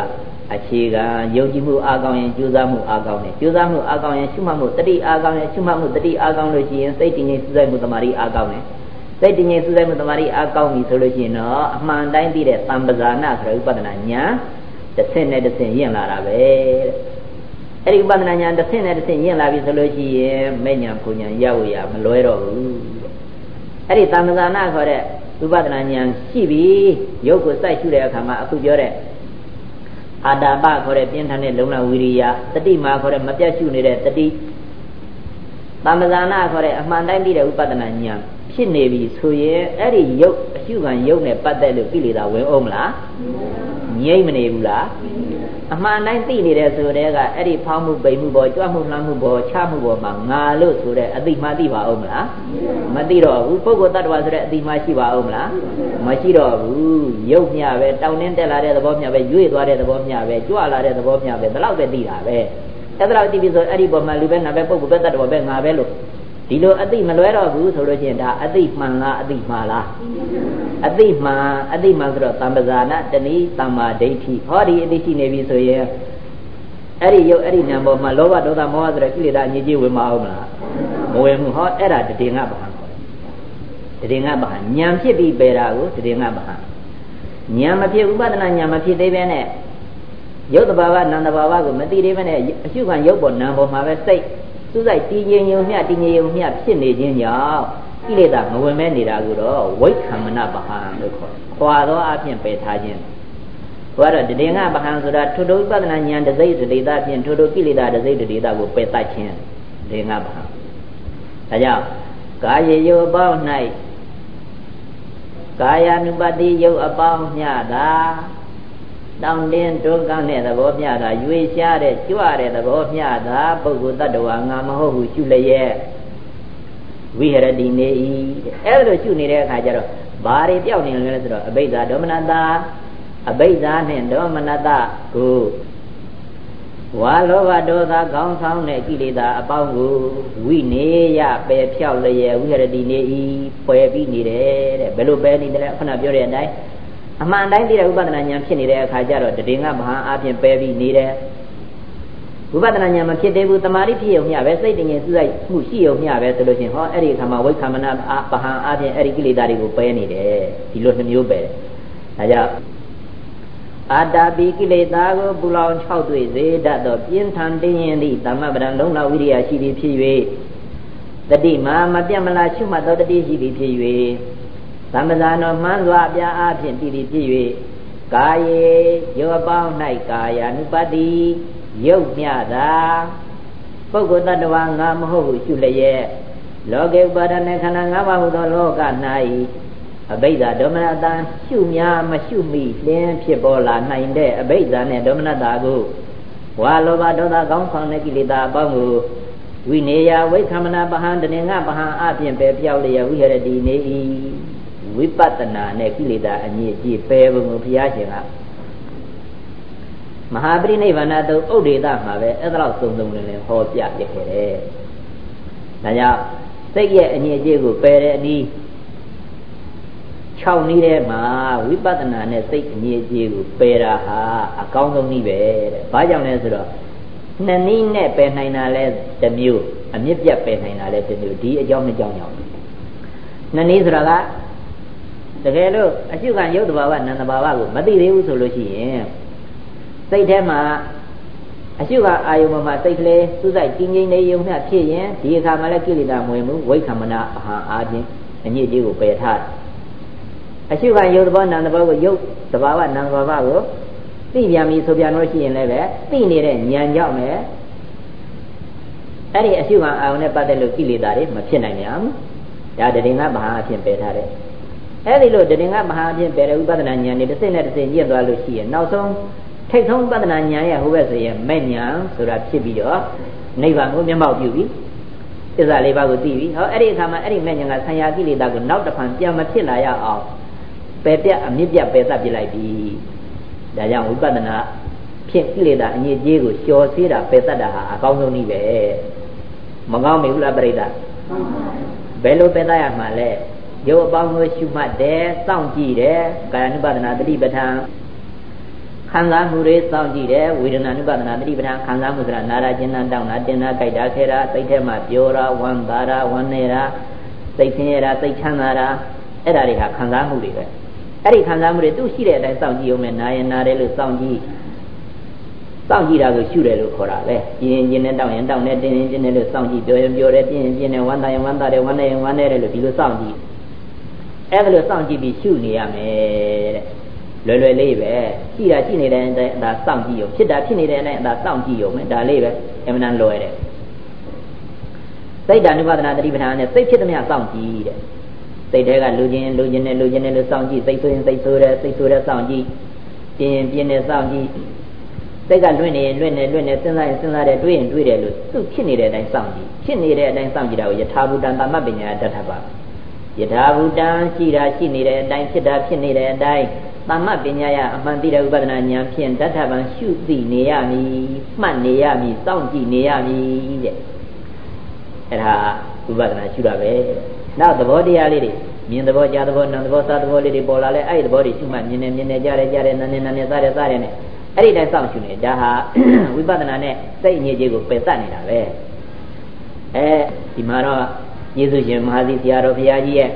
အခြေခံယုံကြည်မှုအားကောင်းရင်ကြိုးစားမှုအားကောင်းတယ်ကြိုးစားမှုအားကောင်းရင်ရှုမှတ်မှုတတိအားကောင်းရင်ရှုမှတ်မှုတတိအားကောင်းလို့ရှိရင်စိတ်တည်ငြိမ်စူးစိုက်မှုတမာရီအားကောင်းတယ်စိတ်တည်ငြိမ်စူးစိုက်မှုတမာရီအားကောင်းပြီဆိုလို့ရှိရင်တော့အမှန်တိုင်းသိတဲ့တံပဇာနာဆိုတဲ့ဥပဒနာညာ တစ်ဆင့်နဲ့တစ်ဆင့်ရင့်လာတာပဲအဲ့ဒီဥပဒနာညာတစ်ဆင့်နဲ့တစ်ဆင့်ရင့်လာပြီဆိုလို့ရှိရင်မဲ့ညာပူညာရောက်ရမလွဲတော့ဘူးအဲ့ဒီတမ္ပဇာနာခေါ်တဲ့ဥပဒနာညာရှိပြီရုပ်ကိုစိုက်ရှုတဲ့အခါမှာအခုပြောတဲ့အာတာပခေါ်တဲ့ပြင်းထန်တဲ့လုံလဝီရိယတတိမာခေါ်တဲ့မပြတ်ရှုနေတဲ့တတိတမ္ပဇာနာခေါ်တဲ့အမှန်တိုင်းသိတဲ့ဥပဒနာညာဖြစ်နေပြီဆိုရင်အဲ့ဒီရုပ်အရှုခံရုပ်နဲ့ပတ်သက်လို့ကိလေသာဝင်အောင်မလား ငြိမ့်မနေဘူးလားအမှန်တိုင်းသိနေတယ်ဆိုတဲ့ကအဲ့ဒီဖောင်းမှုပိန်မှုပေါ်ကြွမှုလှမ်းမှုပေါ်ချမှုပေါ်မှာငါလို့ဆိုတဲ့အတိမှသိပါအောင်မလားမသိတော့ဘူးပုဂ္ဂိုလ်တ attva ဆိုတဲ့အတိမှရှိပါအောင်မလားမရှိတော့ဘူးရုပ်မျှပဲတောင်းတင်းတက်လာတဲ့သဘောမျှပဲရွေ့သွားတဲ့သဘောမျှပဲကြွလာတဲ့သဘောမျှပဲဒါတော့ပဲသိတာပဲအဲ့ဒါတော့သိပြီဆိုအဲ့ဒီပေါ်မှာလူပဲနာပဲပုဂ္ဂိုလ်ပဲတ attva ပဲငါပဲလို့ ဒီလိုအသိမလွဲတော့ဘူးဆိုလို့ချင်းဒါအသိမှန်လားအသိမှားလားအသိမှန်အသိမှန်ဆိုတော့တမ္ပဇာနာတဏီတမ္မာဒိဋ္ဌိဟောဒီအသိရှိနေပြီဆိုရင်အဲ့ဒီရုပ်အဲ့ဒီနာမ်ပေါ်မှာလောဘဒေါသမောဟဆိုတဲ့ကိလေသာအငြိကြီးဝင်မအောင်မလားမဝင်ဘူးဟောအဲ့ဒါတည်ငါဘာခေါ်တယ်တည်ငါဘာညံဖြစ်ပြီးပေတာကိုတည်ငါဘာညံမဖြစ်ဥပဒနာညံမဖြစ်သေးပဲနဲ့ရုပ်တဘာဝနာမ်တဘာဝကိုမသိသေးပဲနဲ့အရှုခံရုပ်ပေါ်နာမ်ပေါ်မှာပဲစိတ် သူဆိုင်တည်ငြိမ်ယုံမျှတည်ငြိမ်ယုံမျှဖြစ်နေခြင်းကြောင့်ကိလေသာမဝင်မဲနေတာကိုတော့ဝိခံမနပဟံလို့ခေါ်တယ်။ခွာသောအပြင်ပယ်ထားခြင်းဘုရားတော့တည်ငါပဟံဆိုတာထို့ထိုပဒနာဉာဏ်တစိတ်တတိတာဖြင့်ထို့ထိုကိလေသာတစိတ်တတိတာကိုပယ်တတ်ခြင်းတည်ငါပဟံ။ဒါကြောင့်ကာယယောပေါင်း၌ကာယ ानु ပတိယုတ်အပေါင်းမျှတာ တောင်းတင်းတွန်းကောင်းတဲ့သဘောမျှတာရွေရှားတဲ့ကြွတဲ့သဘောမျှတာပုဂ္ဂိုလ်တ attva ငါမဟုတ်ဘူးရှုလျက်ဝိဟရတိနေဤအဲ့ဒါလိုရှုနေတဲ့အခါကျတော့ဘာတွေပြောက်နေလဲဆိုတော့အဘိဓါဒေါမနတာအဘိဓါနဲ့ဒေါမနတာကိုဝါလောဘဒေါသကောင်းဆောင်တဲ့ကိလေသာအပေါင်းကိုဝိနေယပယ်ဖြောက်လျက်ဝိရတိနေဤပယ်ပြီးနေတယ်တဲ့ဘယ်လိုပယ်နေတယ်ခဏပြောတဲ့အတိုင်း အမှန်တိုင်းသိတဲ့ဥပဒနာဉာဏ်ဖြစ်နေတဲ့အခါကျတော့တည်ငါမဟာအပြင်ပယ်ပြီးနေတယ်ဝိပဿနာဉာဏ်မဖြစ်သေးဘူးတမာတိဖြစ်ရုံမျှပဲစိတ်တည်ငြိမ်စူးစိုက်မှုရှိရုံမျှပဲဆိုလို့ချင်းဟောအဲ့ဒီအခါမှာဝိက္ခမနာပဟံအပြင်အဲ့ဒီကိလေသာတွေကိုပယ်နေတယ်ဒီလိုနှမျိုးပဲဒါကြောင့်အာတာပိကိလေသာကိုပူလောင်၆တွေ့စေတတ်သောပြင်းထန်တင်းရင်သည့်သမ္မပဒံလုံးလောက်ဝိရိယရှိသည်ဖြစ်၍တတိမာမပြတ်မလားရှုမှတ်သောတတိရှိသည်ဖြစ်၍ သမ္ပဇာနောမှန်းစွာအပြားအဖြစ်တည်သည်ဖြစ်၍ကာယေယောပေါင်း၌ကာယ ानु ပတ္တိရုပ်မြတာပုဂ္ဂိုလ်တ attva ငါမဟုတ်ဟုရှုလျက်လောကေဥပါဒณะခန္ဓာ၅ပါးဟူသောလောက၌အဘိဓါဒေါမနတံရှုများမရှုမိလင်းဖြစ်ပေါ်လာနိုင်တဲ့အဘိဓါနဲ့ဒေါမနတာကိုဝါလောဘဒေါသကောင်းဆောင်တဲ့ကိလေသာအပေါင်းကိုဝိနေယဝိသမနာပဟံတနေငါပဟံအပြင်ပဲပြောက်လျက်ဝိရတိနေ၏ ဝိပဿနာနဲ့ကိလေသာအညစ်အကြေးပယ်ပုံကိုဘုရားရှင်ကမဟာပရိနိဗ္ဗာန်တုဥဒိတမှာပဲအဲ့ဒါတော့စုံစုံလင်လင်ဟောပြပြခဲ့တယ်။ဒါကြောင့်စိတ်ရဲ့အငြိအကျေးကိုပယ်တဲ့အနည်း6နည်းထဲမှာဝိပဿနာနဲ့စိတ်အငြိအကျေးကိုပယ်တာဟာအကောင်းဆုံးနည်းပဲတဲ့။ဘာကြောင့်လဲဆိုတော့နှစ်နည်းနဲ့ပယ်နိုင်တာလဲတစ်မျိုးအမြင့်ပြတ်ပယ်နိုင်တာလဲတစ်မျိုးဒီအကြောင်းနှစ်ကြောင်းကြောင့်နှစ်နည်းဆိုတာက တကယ်လို့အရှုခံရုပ်တဘာဝနန္တဘာဝကိုမသိသေးဘူးဆိုလို့ရှိရင်စိတ်ထဲမှာအရှုကအာယုံမှာစိတ်ကလေးစုစိုက်တည်ငြိမ်နေုံနဲ့ဖြစ်ရင်ဒီအခါမှာလည်းကိလေသာမဝင်ဘူးဝိခမနာအဟံအားဖြင့်အညစ်အကြေးကိုပယ်ထားတယ်အရှုကယုတ်သဘောနာမ်သဘောကိုယုတ်သဘာဝနာမ်သဘာဝကိုသိပြန်ပြီဆိုပြန်လို့ရှိရင်လည်းပဲသိနေတဲ့ဉာဏ်ကြောင့်ပဲအဲ့ဒီအရှုခံအာယုံနဲ့ပတ်သက်လို့ကိလေသာတွေမဖြစ်နိုင်ကြဘူးဒါတရင်ကမဟာအဖြစ်ပယ်ထားတယ် အဲ့ဒီလိုတရင်ကမဟာအဖြစ်ပယ်တဲ့ဥပဒနာဉာဏ်တွေတစ်စိမ့်နဲ့တစ်စိမ့်ညှက်သွားလို့ရှိရင်နောက်ဆုံးထိတ်ဆုံးပဒနာဉာဏ်ရဲ့ဟိုဘက်ဆိုရင်မဲ့ဉာဏ်ဆိုတာဖြစ်ပြီးတော့နိဗ္ဗာန်ကိုမျက်မှောက်ပြုပြီသစ္စာလေးပါးကိုသိပြီဟောအဲ့ဒီအခါမှာအဲ့ဒီမဲ့ဉာဏ်ကဆံယာကိလေသာကိုနောက်တစ်ဖန်ပြန်မဖြစ်လာရအောင်ပယ်ပြတ်အမြင့်ပြတ်ပယ်သတ်ပြလိုက်ပြီဒါကြောင့်ဝိပဿနာဖြစ်ကိလေသာအညစ်အကြေးကိုလျှော်စေးတာပယ်သတ်တာဟာအကောင်းဆုံးနည်းပဲမကောင်းမေဘူးလားပြိဿဘယ်လိုပယ်သတ်ရမှာလဲ ရုပ်အပေါင်းကိုရှုမှတ်တယ်စောင့်ကြည့်တယ်ကာယ ानु ပါဒနာတတိပဋ္ဌာန်ခံစားမှုတွေစောင့်ကြည့်တယ်ဝေဒနာနုပါဒနာတတိပဋ္ဌာန်ခံစားမှုဆိုတာနာရကျင်နာတောင်းတာတင်တာကြိုက်တာခဲတာစိတ်ထဲမှာပြောတာဝမ်းသာတာဝမ်းနေတာစိတ်ဆင်းရဲတာစိတ်ချမ်းသာတာအဲ့ဒါတွေဟာခံစားမှုတွေပဲအဲ့ဒီခံစားမှုတွေသူ့ရှိတဲ့အတိုင်းစောင့်ကြည့်အောင်မယ်နာရင်နာတယ်လို့စောင့်ကြည့်စောင့်ကြည့်တာကိုရှုတယ်လို့ခေါ်တာပဲပြင်းပြင်းနဲ့တောင်းရင်တောင်းတယ်တင်းရင်တင်းတယ်လို့စောင့်ကြည့်ပြောရင်ပြောတယ်ပြင်းရင်ပြင်းတယ်ဝမ်းသာရင်ဝမ်းသာတယ်ဝမ်းနေရင်ဝမ်းနေတယ်လို့ဒီလိုစောင့်ကြည့် အဲ့ဒါလိုစောင့်ကြည့်ပြီးရှုနေရမယ်တဲ့လွယ်လွယ်လေးပဲရှိတာရှိနေတဲ့အတိုင်းအသာစောင့်ကြည့်ရုံဖြစ်တာဖြစ်နေတဲ့အတိုင်းအသာစောင့်ကြည့်ရုံပဲဒါလေးပဲအမှန်တန်လွယ်တယ်စိတ်ဓာနုပါဒနာတတိပဌာန်နဲ့စိတ်ဖြစ်သမျှစောင့်ကြည့်တဲ့စိတ်ထဲကလူချင်းလူချင်းနဲ့လူချင်းနဲ့လို့စောင့်ကြည့်စိတ်ဆိုရင်စိတ်ဆိုတယ်စိတ်ဆိုတယ်စောင့်ကြည့်ပြင်းရင်ပြင်းတယ်စောင့်ကြည့်စိတ်ကလွင့်နေရင်လွင့်နေလွင့်နေစဉ်းစားရင်စဉ်းစားတယ်တွေးရင်တွေးတယ်လို့သူ့ဖြစ်နေတဲ့အတိုင်းစောင့်ကြည့်ဖြစ်နေတဲ့အတိုင်းစောင့်ကြည့်တာကိုယထာဘူတံသမ္မပညာတတ်ထပါ ယထာဘူတံရှိတာရှိနေတဲ့အတိုင်းဖြစ်တာဖြစ်နေတဲ့အတိုင်းသမ္မပညာရအမှန်သိတဲ့ဥပဒနာဉာဏ်ဖြင့်တတ္ထဗံရှုသိနေရမည်မှတ်နေရမည်စောင့်ကြည့်နေရမည်တဲ့အဲ့ဒါဥပဒနာရှုတာပဲနောက်သဘောတရားလေးတွေမြင်သဘောကြားသဘောနာမ်သဘောစားသဘောလေးတွေပေါ်လာလဲအဲ့ဒီသဘောတွေရှုမှတ်မြင်နေမြင်နေကြားတယ်ကြားတယ်နားနေနားနေစားတယ်စားတယ်နဲ့အဲ့ဒီတိုင်းစောင့်ရှုနေဒါဟာဝိပဿနာနဲ့စိတ်အငြိကြီးကိုပယ်တတ်နေတာပဲအဲဒီမှာတော့ ယေရှုရှင်မဟာသီဆရာတော်ဘုရားကြီးရဲ့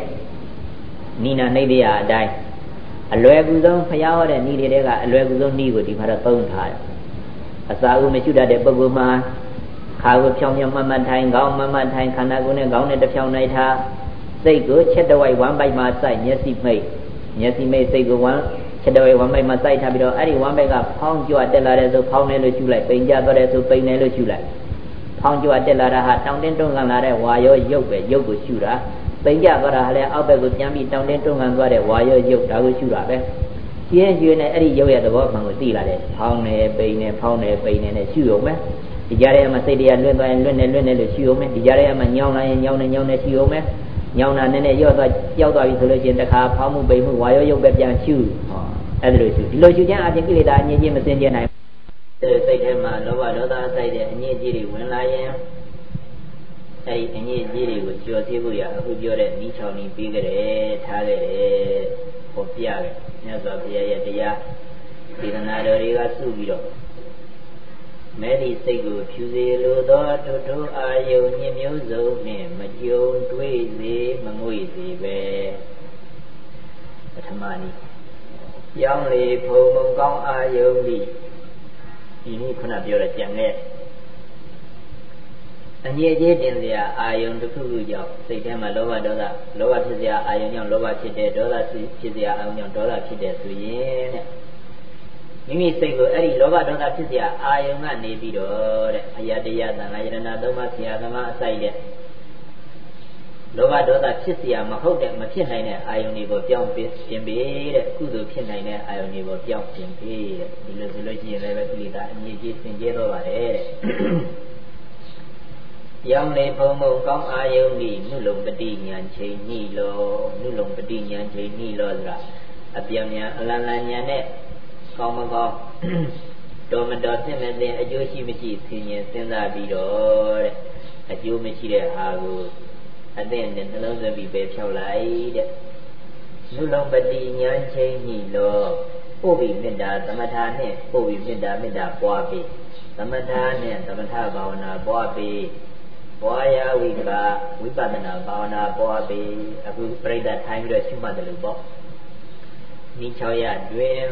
နိနာနှိမ့်တရားအတိုင်းအလွယ်ကူဆုံးဖျားဟောတဲ့ဤတွေကအလွယ်ကူဆုံးဤကိုဒီမှာတော့သုံးထားတယ်အစာဥမရှိတတ်တဲ့ပုဂ္ဂိုလ်မှာခါကိုဖြောင်းဖြောင်းမမထိုင်ခေါင်းမမထိုင်ခန္ဓာကိုယ်နဲ့ခေါင်းနဲ့တစ်ဖြောင်းနိုင်ထားစိတ်ကိုချက်တဝိုက်ဝမ်းပိုက်မှာစိုက်မျက်စိမိတ်မျက်စိမိတ်စိတ်ကိုဝမ်းချက်တဝိုက်ဝမ်းပိုက်မှာစိုက်ထားပြီးတော့အဲ့ဒီဝမ်းပိုက်ကဖောင်းကြွတက်လာတဲ့ဆိုဖောင်းနေလို့ရှုလိုက်ပိန်ကြသွားတဲ့ဆိုပိန်နေလို့ရှုလိုက် ဖောင်းကြွတက်လာတာဟာတောင်းတင်းတွန်းကန်လာတဲ့ဝါရောရုပ်ပဲရုပ်ကိုရှုတာပိန်ကြသွားတာလည်းအောက်ဘက်ကိုပြန်ပြီးတောင်းတင်းတွန်းကန်သွားတဲ့ဝါရောရုပ်ဒါကိုရှုတာပဲရှင်းရွှေနဲ့အဲ့ဒီရုပ်ရဲ့သဘောမှန်ကိုသိလာတယ်ဖောင်းနေပိန်နေဖောင်းနေပိန်နေနဲ့ရှုရုံပဲဒီကြားထဲမှာစိတ်တရားလွတ်သွားရင်လွတ်နေလွတ်နေလို့ရှုရုံပဲဒီကြားထဲမှာညောင်းလာရင်ညောင်းနေညောင်းနေရှုရုံပဲညောင်းတာနည်းနည်းရော့သွားကြောက်သွားပြီဆိုလို့ရှိရင်တခါဖောင်းမှုပိန်မှုဝါရောရုပ်ပဲပြန်ရှုဟောအဲ့ဒါလိုရှုဒီလိုရှုခြင်းအပြင်ကိလေသာအငြင်းချင်းမစင်ကြနိုင် စိတ်ထဲမှာလောဘဒေါသစိုက်တဲ့အညစ်အကြေးတွေဝင်လာရင်အဲဒီအညစ်အကြေးတွေကိုကြော်သိဖို့ရအခုပြောတဲ့ဤချောင်းကြီးပြီးကြတယ်ထားခဲ့တယ်ဟောပြခဲ့မြတ်စွာဘုရားရဲ့တရားဒေသနာတော်တွေကစုပြီးတော့မဲဒီစိတ်ကိုဖြူစေလိုသောထုထုအာယုန်ညမျိုးစုံနှင့်မကြုံတွေ့စေမငွေစေပဲပထမနည်းပြောင်းလေဖုံမုံကောင်းအာယုန်ဒီ ဒီနေ့ခုနပြောတဲ့ကြံခဲ့အငြိအကျေးတင်စရာအာယုံတစ်ခုခုကြောင့်စိတ်ထဲမှာလောဘဒေါသလောဘဖြစ်စရာအာယုံကြောင့်လောဘဖြစ်တယ်ဒေါသဖြစ်စရာအာယုံကြောင့်ဒေါသဖြစ်တယ်ဆိုရင်တဲ့မိမိစိတ်ကိုအဲ့ဒီလောဘဒေါသဖြစ်စရာအာယုံကနေပြီးတော့တဲ့အရာတရားသံဃာယရဏသုံးပါးဆရာသမားအစိုက်တဲ့ လောဘဒေါသဖြစ်เสียမဟုတ်တဲ့မဖြစ်နိုင်တဲ့အာယုန်တွေကိုပြောင်းပြင်ပြင်ပေးတဲ့ကုသိုလ်ဖြစ်နိုင်တဲ့အာယုန်တွေကိုပြောင်းပြင်ပေးတဲ့ဒီလိုဆိုလို့ရှိရင်လည်းပဲကိလေသာအမြင့်ကြီးစင်ကြဲတော့ပါတယ်တဲ့ပြောင်းလေဘုံဘုံကောင်းအာယုန်ဤနုလုံပတိညာချိန်ညိလောနုလုံပတိညာချိန်ညိလောဆိုတာအပြောင်းညာအလန်လန်ညာနဲ့ကောင်းမကောင်းတော်မတော်သိမဲ့တဲ့အကျိုးရှိမရှိဆင်ញင်စဉ်းစားပြီးတော့တဲ့အကျိုးမရှိတဲ့ဟာကို အသင့်နဲ့နှလုံးသွင်းပြီးပဲဖြောက်လိုက်တဲ့လူလုံးပတိညာချင်းညိလောပို့ပြီးမေတ္တာသမထာနဲ့ပို့ပြီးမေတ္တာမေတ္တာပွားပြီးသမထာနဲ့သမထဘာဝနာပွားပြီးပွားရဝိပါဝိပဿနာဘာဝနာပွားပြီးအခုပြိဿထိုင်းပြီးတော့ရှုမှတ်တယ်လို့ပေါ့နိ6ရတွင်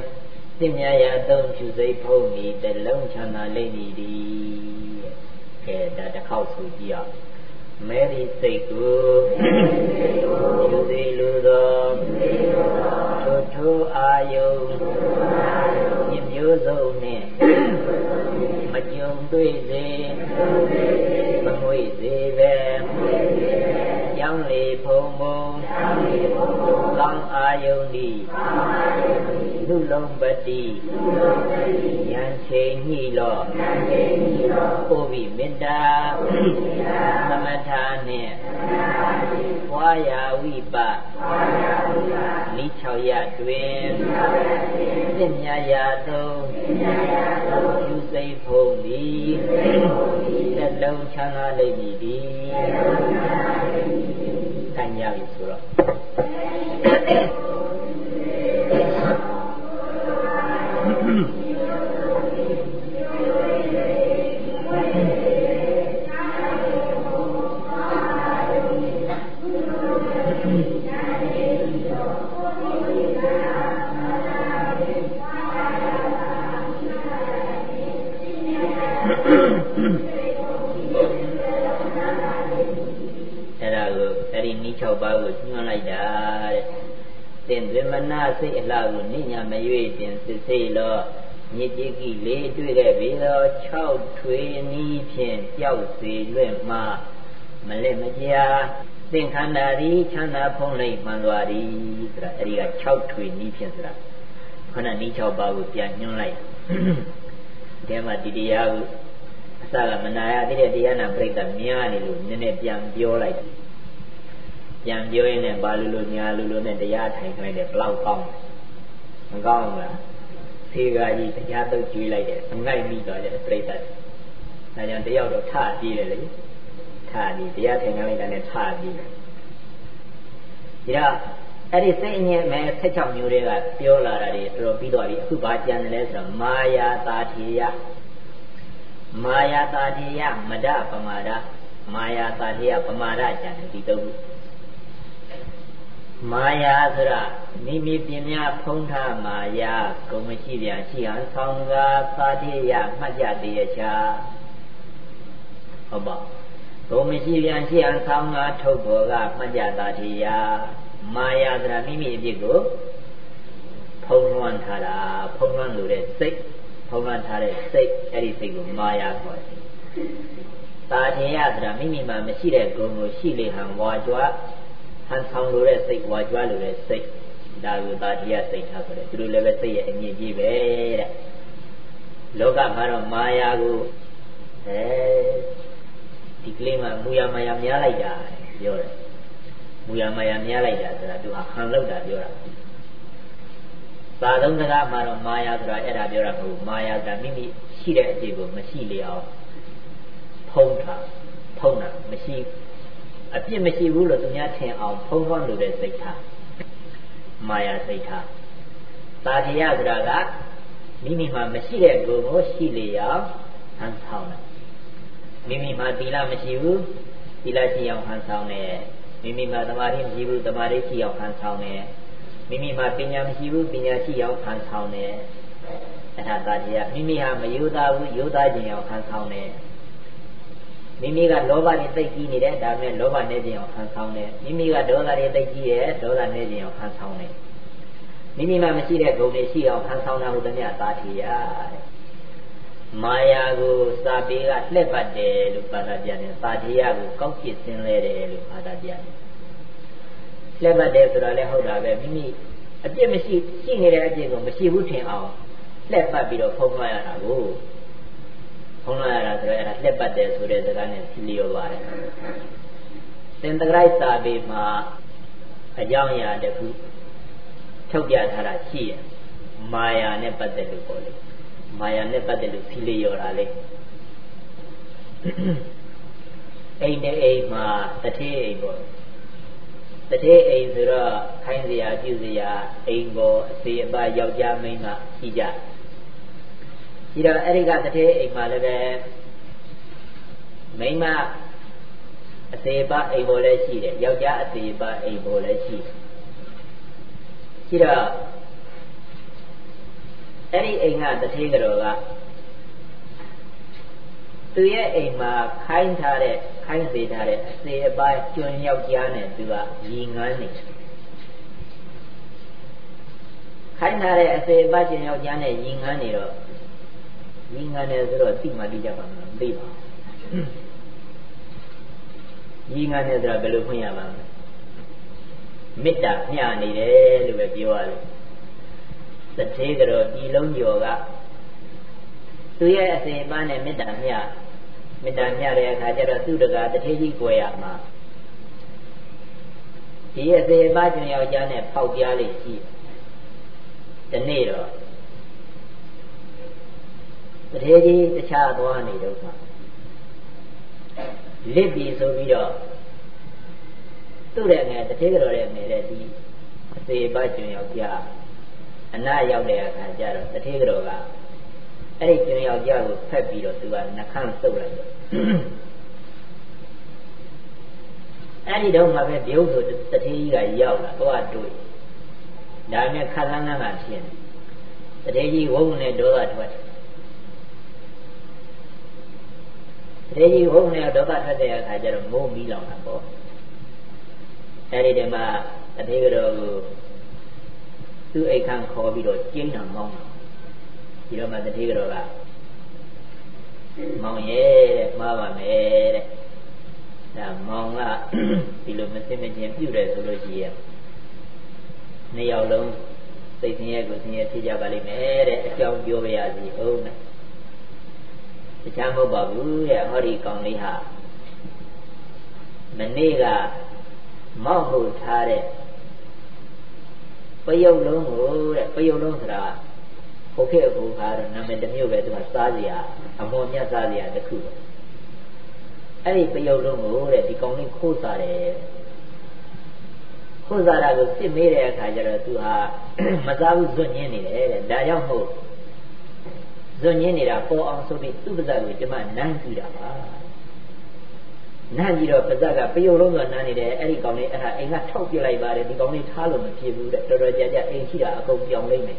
သင်ညာရသုံးဖြူစိတ်ဖုံးဤတလုံးချမ်းသာလိမ့်မည်ဒီကဲဒါတစ်ခေါက်ဆိုကြည့်အောင် မဲဒီစိတ်ကိုယူစီလိုသောထိုထိုအာယုံညမျိုးစုံနှင့်မကြုံတွေ့စေမငွေစေပဲကြောင်းလေဖုံဖုံကောင်းအာယုန်ဒီ လူလုံးပတိဉာဏ်ချိန်ညိလောပို့ပြီးမေတ္တာသမထာနှင့်ဘွာယာဝိပနိ6ရတွင်သင်ညာရာသုံးယူစိတ်ဖုံးသည်နှလုံးချမ်းသာလိမ့်မည်သည်ခံရပြီဆိုတော့ ညွှန်လိုက်တာတဲ့သင်ဗမနာစိတ်အလှကိုနိညာမရွေ့တင်စစ်စိတ်လောမြစ်ကြီးကြီးလေးတွေ့ခဲ့ပြီတော့6ထွေနီးဖြင့်ကြောက်စေလွင့်မှမလက်မကြာသင်္ခန္ဓာဒီချမ်းသာဖုံးလိုက်မှန်သွားသည်ဆိုတာအဲဒီက6ထွေနီးဖြင့်ဆိုတာခုနနီး6ပါးကိုပြန်ညွှန်လိုက်ဒီမှာဒီတရားကိုအစကမနာရသေးတဲ့တရားနာပြိတ္တများနေလို့နည်းနည်းပြန်ပြောလိုက် ပြန်ပြောရင်းနဲ့ဘာလူလိုညာလူလိုနဲ့တရားထိုင်ခိုင်းတယ်ဘလောက်ကောင်းမကောင်းဘူးလားသေကာကြီးတရားတုတ်ကျွေးလိုက်တယ်ငိုက်မိသွားတယ်ပြိဿတ်ဒါကြောင့်တယောက်တော့ထပြေးတယ်လေထပြေးတရားထိုင်ခိုင်းလိုက်တာနဲ့ထပြေးတယ်ဒါအဲ့ဒီစိတ်အငြင်းမဲ့16မျိုးတွေကပြောလာတာတွေတော်တော်ပြီးသွားပြီအခုဘာကြံတယ်လဲဆိုတော့မာယာတာထေယမာယာတာထေယမဒပမာဒမာယာတာထေယပမာဒကြံတယ်ဒီတော့ မာယာဆိုတာမိမိပညာဖုံးထားမာယာကိုမရှိပြန်ရှိဟန်ဆောင်းကားသာတိယမှတ်ကြသေးရချာဟုတ်ပါကိုမရှိပြန်ရှိဟန်ဆောင်းကားထုတ်ပေါ်ကမှတ်ကြသာတိယမာယာဆိုတာမိမိအဖြစ်ကိုဖုံးလွှမ်းထားတာဖုံးလွှမ်းလို့တဲ့စိတ်ဖုံးလွှမ်းထားတဲ့စိတ်အဲ့ဒီစိတ်ကိုမာယာခေါ်တယ်သာတိယဆိုတာမိမိမှာမရှိတဲ့ဂုဏ်ကိုရှိလေဟန်ဝါကြွား ဟန်ဆောင်လိုတဲ့စိတ်ဝါကြွားလိုတဲ့စိတ်ဒါကိုသာတရားစိတ်ထားဆိုတယ်သူတို့လည်းပဲစိတ်ရဲ့အမြင့်ကြီးပဲတဲ့လောကမှာတော့မာယာကိုအဲဒီကလေးမှမူရမာယာများလိုက်တာပြောတယ်မူရမာယာများလိုက်တာဆိုတာသူဟာဟန်လောက်တာပြောတာသာသုံးစကားမှာတော့မာယာဆိုတာအဲ့ဒါပြောတာမဟုတ်မာယာကမိမိရှိတဲ့အဖြစ်ကိုမရှိလေအောင်ဖုံးထားဖုံးတာမရှိ အပြစ်မရှိဘူးလို့သူများထင်အောင်ဖုံးထွန်းလို့တဲ့စိတ်ထားမာယာစိတ်ထားသာဓယဆိုတာကမိမိမှာမရှိတဲ့ကိုယ်ကိုရှိလေအောင်ဟန်ဆောင်တယ်မိမိမှာသီလမရှိဘူးသီလရှိအောင်ဟန်ဆောင်တယ်မိမိမှာသမာဓိမရှိဘူးသမာဓိရှိအောင်ဟန်ဆောင်တယ်မိမိမှာပညာမရှိဘူးပညာရှိအောင်ဟန်ဆောင်တယ်အဲ့ဒါသာတရားမိမိဟာမယုသားဘူးယုသားခြင်းအောင်ဟန်ဆောင်တယ် မိမိကလောဘနဲ့သိကြီးနေတယ်ဒါပေမဲ့လောဘနဲ့ခြင်းအောင်ဟန်ဆောင်တယ်မိမိကဒေါသနဲ့သိကြီးတယ်ဒေါသနဲ့ခြင်းအောင်ဟန်ဆောင်တယ်မိမိမှာမရှိတဲ့ဂုဏ်တွေရှိအောင်ဟန်ဆောင်တာဟုတ်တယ်မြတ်သာတရားတဲ့မာယာကိုစာပေကလှည့်ပတ်တယ်လို့ဘာသာပြန်တယ်သာတရားကိုကောက်ကျစ်စင်းလဲတယ်လို့ဘာသာပြန်တယ်လှည့်ပတ်တယ်ဆိုတာလည်းဟုတ်တာပဲမိမိအပြစ်မရှိရှိနေတဲ့အပြစ်ကိုမရှိဘူးထင်အောင်လှည့်ပတ်ပြီးတော့ဖုံးလွှမ်းရတာကို ဖုံးလွှမ်းရတာဆိုတော့အဲ့ဒါလှည့်ပတ်တယ်ဆိုတဲ့စကားနဲ့ဖြီလျော်ပါတယ်သင်္တဂရိုက်စာပေမှာအကြောင်းအရာတစ်ခုထုတ်ပြထားတာရှိရမာယာနဲ့ပတ်သက်လို့ပေါ့လေမာယာနဲ့ပတ်သက်လို့ဖြီလျော်တာလေအိမ်နဲ့အိမ်မှာတထေးအိမ်ပေါ့တထေးအိမ်ဆိုတော့ခိုင်းစရာပြုစရာအိမ်ပေါ်အစီအပါယောက်ျားမိန်းမရှိကြ ဒီတော့အဲ့ဒီကတထေးအိမ်မှာလည်းပဲမိန်းမအစီအပါအိမ်ပေါ်လည်းရှိတယ်ယောက်ျားအစီအပါအိမ်ပေါ်လည်းရှိတယ်ရှိတော့အဲ့ဒီအိမ်ကတထေးကြော်ကသူရဲ့အိမ်မှာခိုင်းထားတဲ့ခိုင်းစေထားတဲ့အစေအပိုင်းကျွန်းယောက်ျားနဲ့သူကညီငန်းနေခိုင်းထားတဲ့အစေအပိုင်းကျွန်းယောက်ျားနဲ့ညီငန်းနေတော့ ညီငန်းနေဆိုတော့တိမှတိကြပါမလားသိပါညီငန်းနေဆိုတာဘယ်လိုဖွင့်ရမှာလဲမေတ္တာမျှနေတယ်လို့ပဲပြောရတယ်တထေးကြောဒီလုံးကျော်ကသူရဲ့အစဉ်အမှန်နဲ့မေတ္တာမျှမေတ္တာမျှတဲ့အခါကျတော့သူတကာတထေးကြီးကိုရမှာဒီအစဉ်အမှန်ကျွန်ယောက်ျားနဲ့ပေါက်ပြားလေးရှိဒီနေ့တော့ တထေးကြီးတခြားသွားနေတော့မှလစ်ပြီဆိုပြီးတော့သူ့ရဲ့ငယ်တထေးကြော်ရဲ့ငယ်တဲ့ဒီအစေပကျွန်ယောက်ျားအနာရောက်တဲ့အခါကျတော့တထေးကြော်ကအဲ့ဒီကျွန်ယောက်ျားကိုဖက်ပြီးတော့သူကနှခမ်းစုပ်လိုက်တယ်အဲ့ဒီတော့မှပဲပြုံးဆိုတထေးကြီးကရောက်လာတော့တွေ့ဒါနဲ့ခက်လန်းလန်းကဖြစ်နေတထေးကြီးဝုန်းနဲ့ဒေါသထွက်တ ထေးကြီးဝုန်းနဲ့ဒေါသထွက်တဲ့အခါကျတော့မိုးမီးလောင်တာပေါ့အဲ့ဒီတည်းမှာတထေးကတော့သူ့အိတ်ခန့်ခေါ်ပြီးတော့ကျင်းတော်မောင်းတာဒီတော့မှတတိကတော်ကမောင်ရဲ့တဲ့မှားပါမယ်တဲ့ဒါမောင်ကဒီလိုမစင်မကျင်ပြုတယ်ဆိုလို့ရှိရင်နှစ်ယောက်လုံးစိတ်ဆင်းရဲကိုဆင်းရဲဖြစ်ကြပါလိမ့်မယ်တဲ့အကြောင်းပြောပြရစီဟုတ်နဲ့ တခြားမဟုတ်ပါဘူးတဲ့ဟောဒီကောင်လေးဟာမနေ့ကမောက်မှုထားတဲ့ပယုတ်လုံးကိုတဲ့ပယုတ်လုံးဆိုတာဟိုခေတ်အခုခါတော့နာမည်တစ်မျိုးပဲသူကစားစရာအမွန်မြတ်စားစရာတစ်ခုပဲအဲ့ဒီပယုတ်လုံးကိုတဲ့ဒီကောင်းလေးခိုးစားတယ်ခိုးစားတာကိုစစ်မေးတဲ့အခါကျတော့သူဟာမစားဘူးဇွတ်ညင်းနေတယ်တဲ့ဒါကြောင့်မို့ ဇွတ်ညင်းနေတာပေါ်အောင်ဆိုပြီးသူ့ပါဇက်ကိုကျမနမ်းကြည့်တာပါနမ်းကြည့်တော့ပါဇက်ကပယုတ်လုံးကနမ်းနေတယ်အဲ့ဒီကောင်းလေးအဲ့ဒါအိမ်ကထောက်ပြလိုက်ပါတယ်ဒီကောင်းလေးထားလို့မဖြစ်ဘူးတဲ့တော်တော်ကြာကြာအိမ်ရှိတာအကုန်ပြောင်းလိုက်မယ်